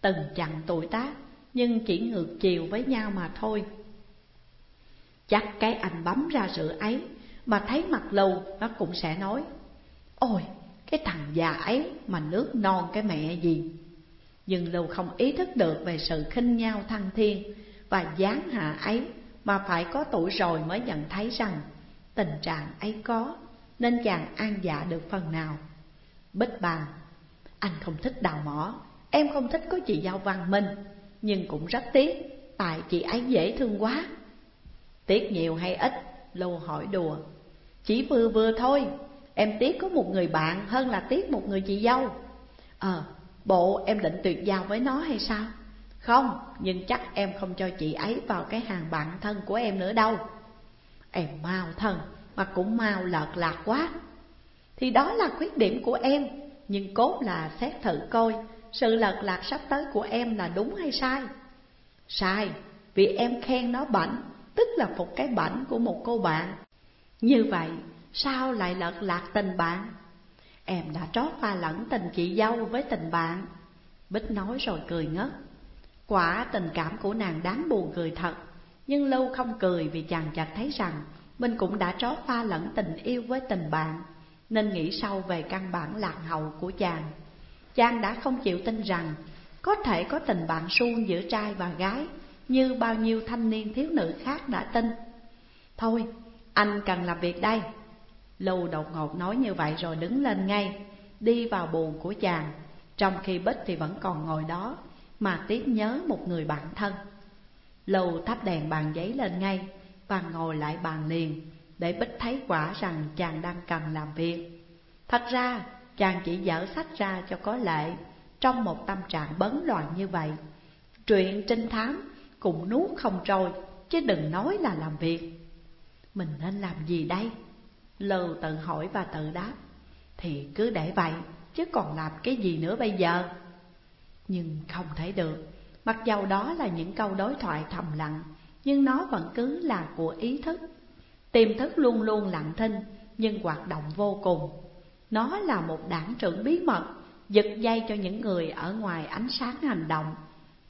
Speaker 1: Từng chặn tuổi tác, Nhưng chỉ ngược chiều với nhau mà thôi. Chắc cái anh bấm ra rửa ấy, Mà thấy mặt lâu, nó cũng sẽ nói, Ôi, cái thằng già ấy mà nước non cái mẹ gì? Nhưng lâu không ý thức được về sự khinh nhau thăng thiên Và gián hạ ấy Mà phải có tuổi rồi mới nhận thấy rằng Tình trạng ấy có, Nên chàng an dạ được phần nào. Bích bàn Anh không thích đào mỏ, Em không thích có chị giao văn minh, Nhưng cũng rất tiếc, Tại chị ấy dễ thương quá. Tiếc nhiều hay ít Lưu hỏi đùa. Chỉ vừa vừa thôi Em tiếc có một người bạn hơn là tiếc một người chị dâu. Ờ, bộ em định tuyệt giao với nó hay sao? Không, nhưng chắc em không cho chị ấy vào cái hàng bạn thân của em nữa đâu. Em mau thân, mà cũng mau lợt lạc quá. Thì đó là khuyết điểm của em Nhưng cốt là xét thử coi Sự lợt lạc sắp tới của em là đúng hay sai? Sai, vì em khen nó bảnh Tức là phục cái bảnh của một cô bạn. Như vậy, Sao lại lật lạc tình bạn? Em đã trót pha lẫn tình chị dâu với tình bạn. Bích nói rồi cười ngất. Quả tình cảm của nàng đáng buồn cười thật, Nhưng lâu không cười vì chàng chặt thấy rằng Mình cũng đã trót pha lẫn tình yêu với tình bạn, Nên nghĩ sâu về căn bản lạc hậu của chàng. Chàng đã không chịu tin rằng Có thể có tình bạn suông giữa trai và gái như bao nhiêu thanh niên thiếu nữ khác đã tin. Thôi, anh cần làm việc đây. Lưu đột ngột nói như vậy rồi đứng lên ngay Đi vào buồn của chàng. Trong khi Bích thì vẫn còn ngồi đó Mà tiếc nhớ một người bạn thân. Lưu thắp đèn bàn giấy lên ngay Và ngồi lại bàn liền Để Bích thấy quả rằng chàng đang cần làm việc. Thật ra chàng chỉ dở sách ra cho có lệ Trong một tâm trạng bấn loạn như vậy. Truyện trinh thám cũng nuốt không trôi, Chứ đừng nói là làm việc. Mình nên làm gì đây? Lừ tự hỏi và tự đáp, Thì cứ để vậy, chứ còn làm cái gì nữa bây giờ? Nhưng không thể được, Mặc dầu đó là những câu đối thoại thầm lặng, Nhưng nó vẫn cứ là của ý thức. Tiềm thức luôn luôn lặng thinh, Nhưng hoạt động vô cùng. Nó là một đảng trưởng bí mật, Giật dây cho những người ở ngoài ánh sáng hành động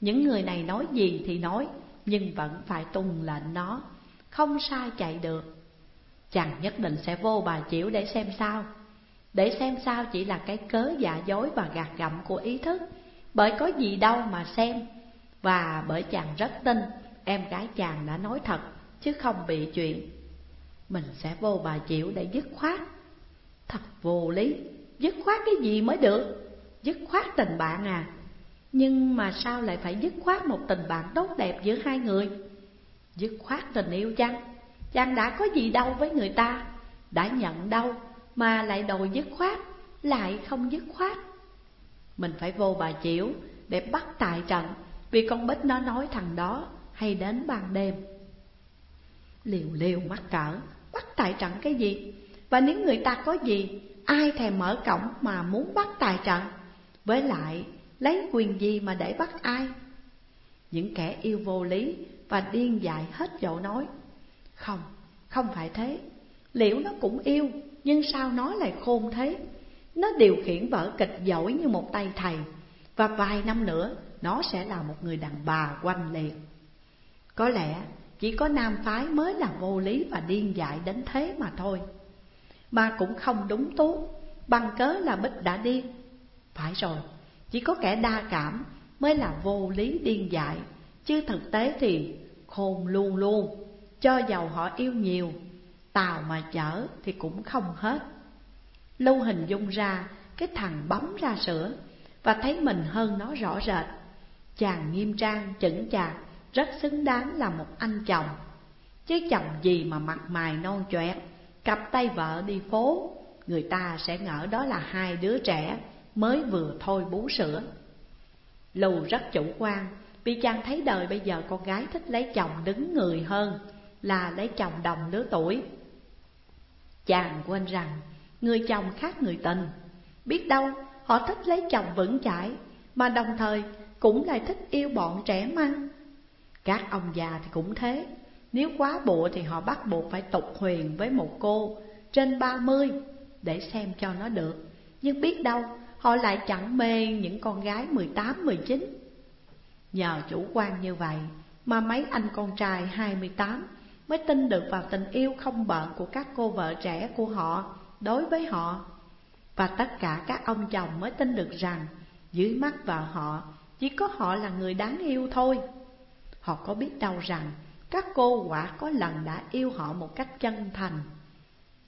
Speaker 1: những người này nói gì thì nói, Nhưng vẫn phải tuân lệnh nó. Không sai chạy được. Chàng nhất định sẽ vô bà chịu để xem sao. Để xem sao chỉ là cái cớ giả dối và gạt gặm của ý thức. Bởi có gì đâu mà xem. Và bởi chàng rất tin, em gái chàng đã nói thật, Chứ không bị chuyện. Mình sẽ vô bà chịu để dứt khoát. Thật vô lý. Dứt khoát cái gì mới được? Dứt khoát tình bạn à. Nhưng mà sao lại phải dứt khoát một tình bạn tốt đẹp giữa hai người? Dứt khoát tình yêu chăng? Chàng đã có gì đâu với người ta? Đã nhận đâu Mà lại đòi dứt khoát, Lại không dứt khoát. Mình phải vô bà chiểu Để bắt tại trận, Vì con bích nó nói thằng đó Hay đến ban đêm. Liều liều mắc cỡ, Bắt tại trận cái gì? Và nếu người ta có gì, Ai thèm mở cổng mà muốn bắt tài trận? Với lại lấy quyền gì mà để bắt ai? Những kẻ yêu vô lý và điên dại hết dỗ nói. Không, không phải thế. Liễu nó cũng yêu Nhưng sao nó lại khôn thế? Nó điều khiển vở kịch giỏi như một tay thầy Và vài năm nữa Nó sẽ là một người đàn bà quanh liệt. Có lẽ chỉ có nam phái mới là vô lý và điên dại đến thế mà thôi. Mà cũng không đúng tốt Bằng cớ là Bích đã điên. Phải rồi, chỉ có kẻ đa cảm mới là vô lý điên dại. Chứ thực tế thì khôn luôn luôn Cho dầu họ yêu nhiều Tàu mà chở thì cũng không hết. Lâu hình dung ra Cái thằng bấm ra sữa Và thấy mình hơn nó rõ rệt. Chàng nghiêm trang, chững chạc Rất xứng đáng là một anh chồng. Chứ chồng gì mà mặt mày non choẹt Cặp tay vợ đi phố Người ta sẽ ngỡ đó là hai đứa trẻ. Mới vừa thôi bú sữa. Lù rất chủ quan, Vì chàng thấy đời bây giờ con gái thích lấy chồng đứng người hơn Là lấy chồng đồng lứa tuổi. Chàng quên rằng Người chồng khác người tình. Biết đâu, họ thích lấy chồng vững chãi, Mà đồng thời cũng lại thích yêu bọn trẻ măng. Các ông già thì cũng thế. Nếu quá bộ thì họ bắt buộc phải tục huyền với một cô Trên ba mươi để xem cho nó được. Nhưng biết đâu họ lại chẳng mê những con gái 18-19 Nhờ chủ quan như vậy mà mấy anh con trai 28 mới tin được vào tình yêu không bợn của các cô vợ trẻ của họ đối với họ. Và tất cả các ông chồng mới tin được rằng dưới mắt vợ họ chỉ có họ là người đáng yêu thôi. Họ có biết đâu rằng các cô quả có lần đã yêu họ một cách chân thành.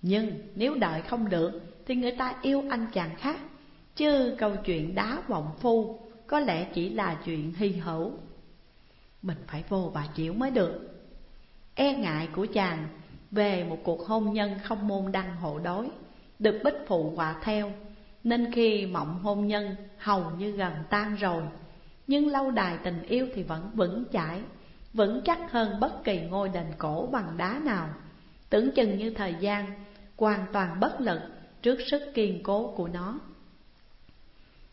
Speaker 1: Nhưng nếu đợi không được thì người ta yêu anh chàng khác. Chứ câu chuyện đá vọng phu có lẽ chỉ là chuyện hy hữu. Mình phải vô bà chịu mới được. E ngại của chàng về một cuộc hôn nhân không môn đăng hộ đối, Được bích phụ hòa theo, Nên khi mộng hôn nhân hầu như gần tan rồi, Nhưng lâu đài tình yêu thì vẫn vững chãi, Vững chắc hơn bất kỳ ngôi đền cổ bằng đá nào. Tưởng chừng như thời gian hoàn toàn bất lực trước sức kiên cố của nó.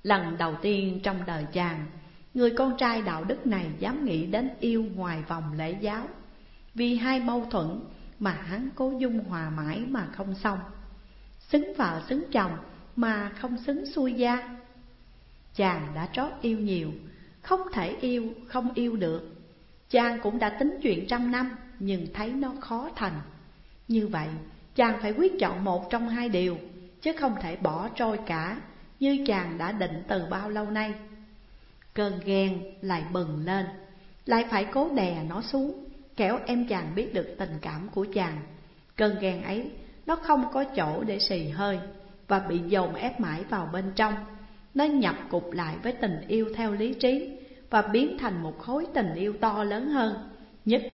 Speaker 1: Lần đầu tiên trong đời chàng Người con trai đạo đức này dám nghĩ đến yêu ngoài vòng lễ giáo. Vì hai mâu thuẫn mà hắn cố dung hòa mãi mà không xong. Xứng vợ xứng chồng mà không xứng xuôi gia. Chàng đã trót yêu nhiều, không thể yêu, không yêu được. Chàng cũng đã tính chuyện trăm năm nhưng thấy nó khó thành. Như vậy chàng phải quyết chọn một trong hai điều Chứ không thể bỏ trôi cả như chàng đã định từ bao lâu nay? Cơn ghen lại bừng lên. Lại phải cố đè nó xuống Kẻo em chàng biết được tình cảm của chàng. Cơn ghen ấy, Nó không có chỗ để xì hơi Và bị dồn ép mãi vào bên trong. Nó nhập cục lại với tình yêu theo lý trí Và biến thành một khối tình yêu to lớn hơn, Nhất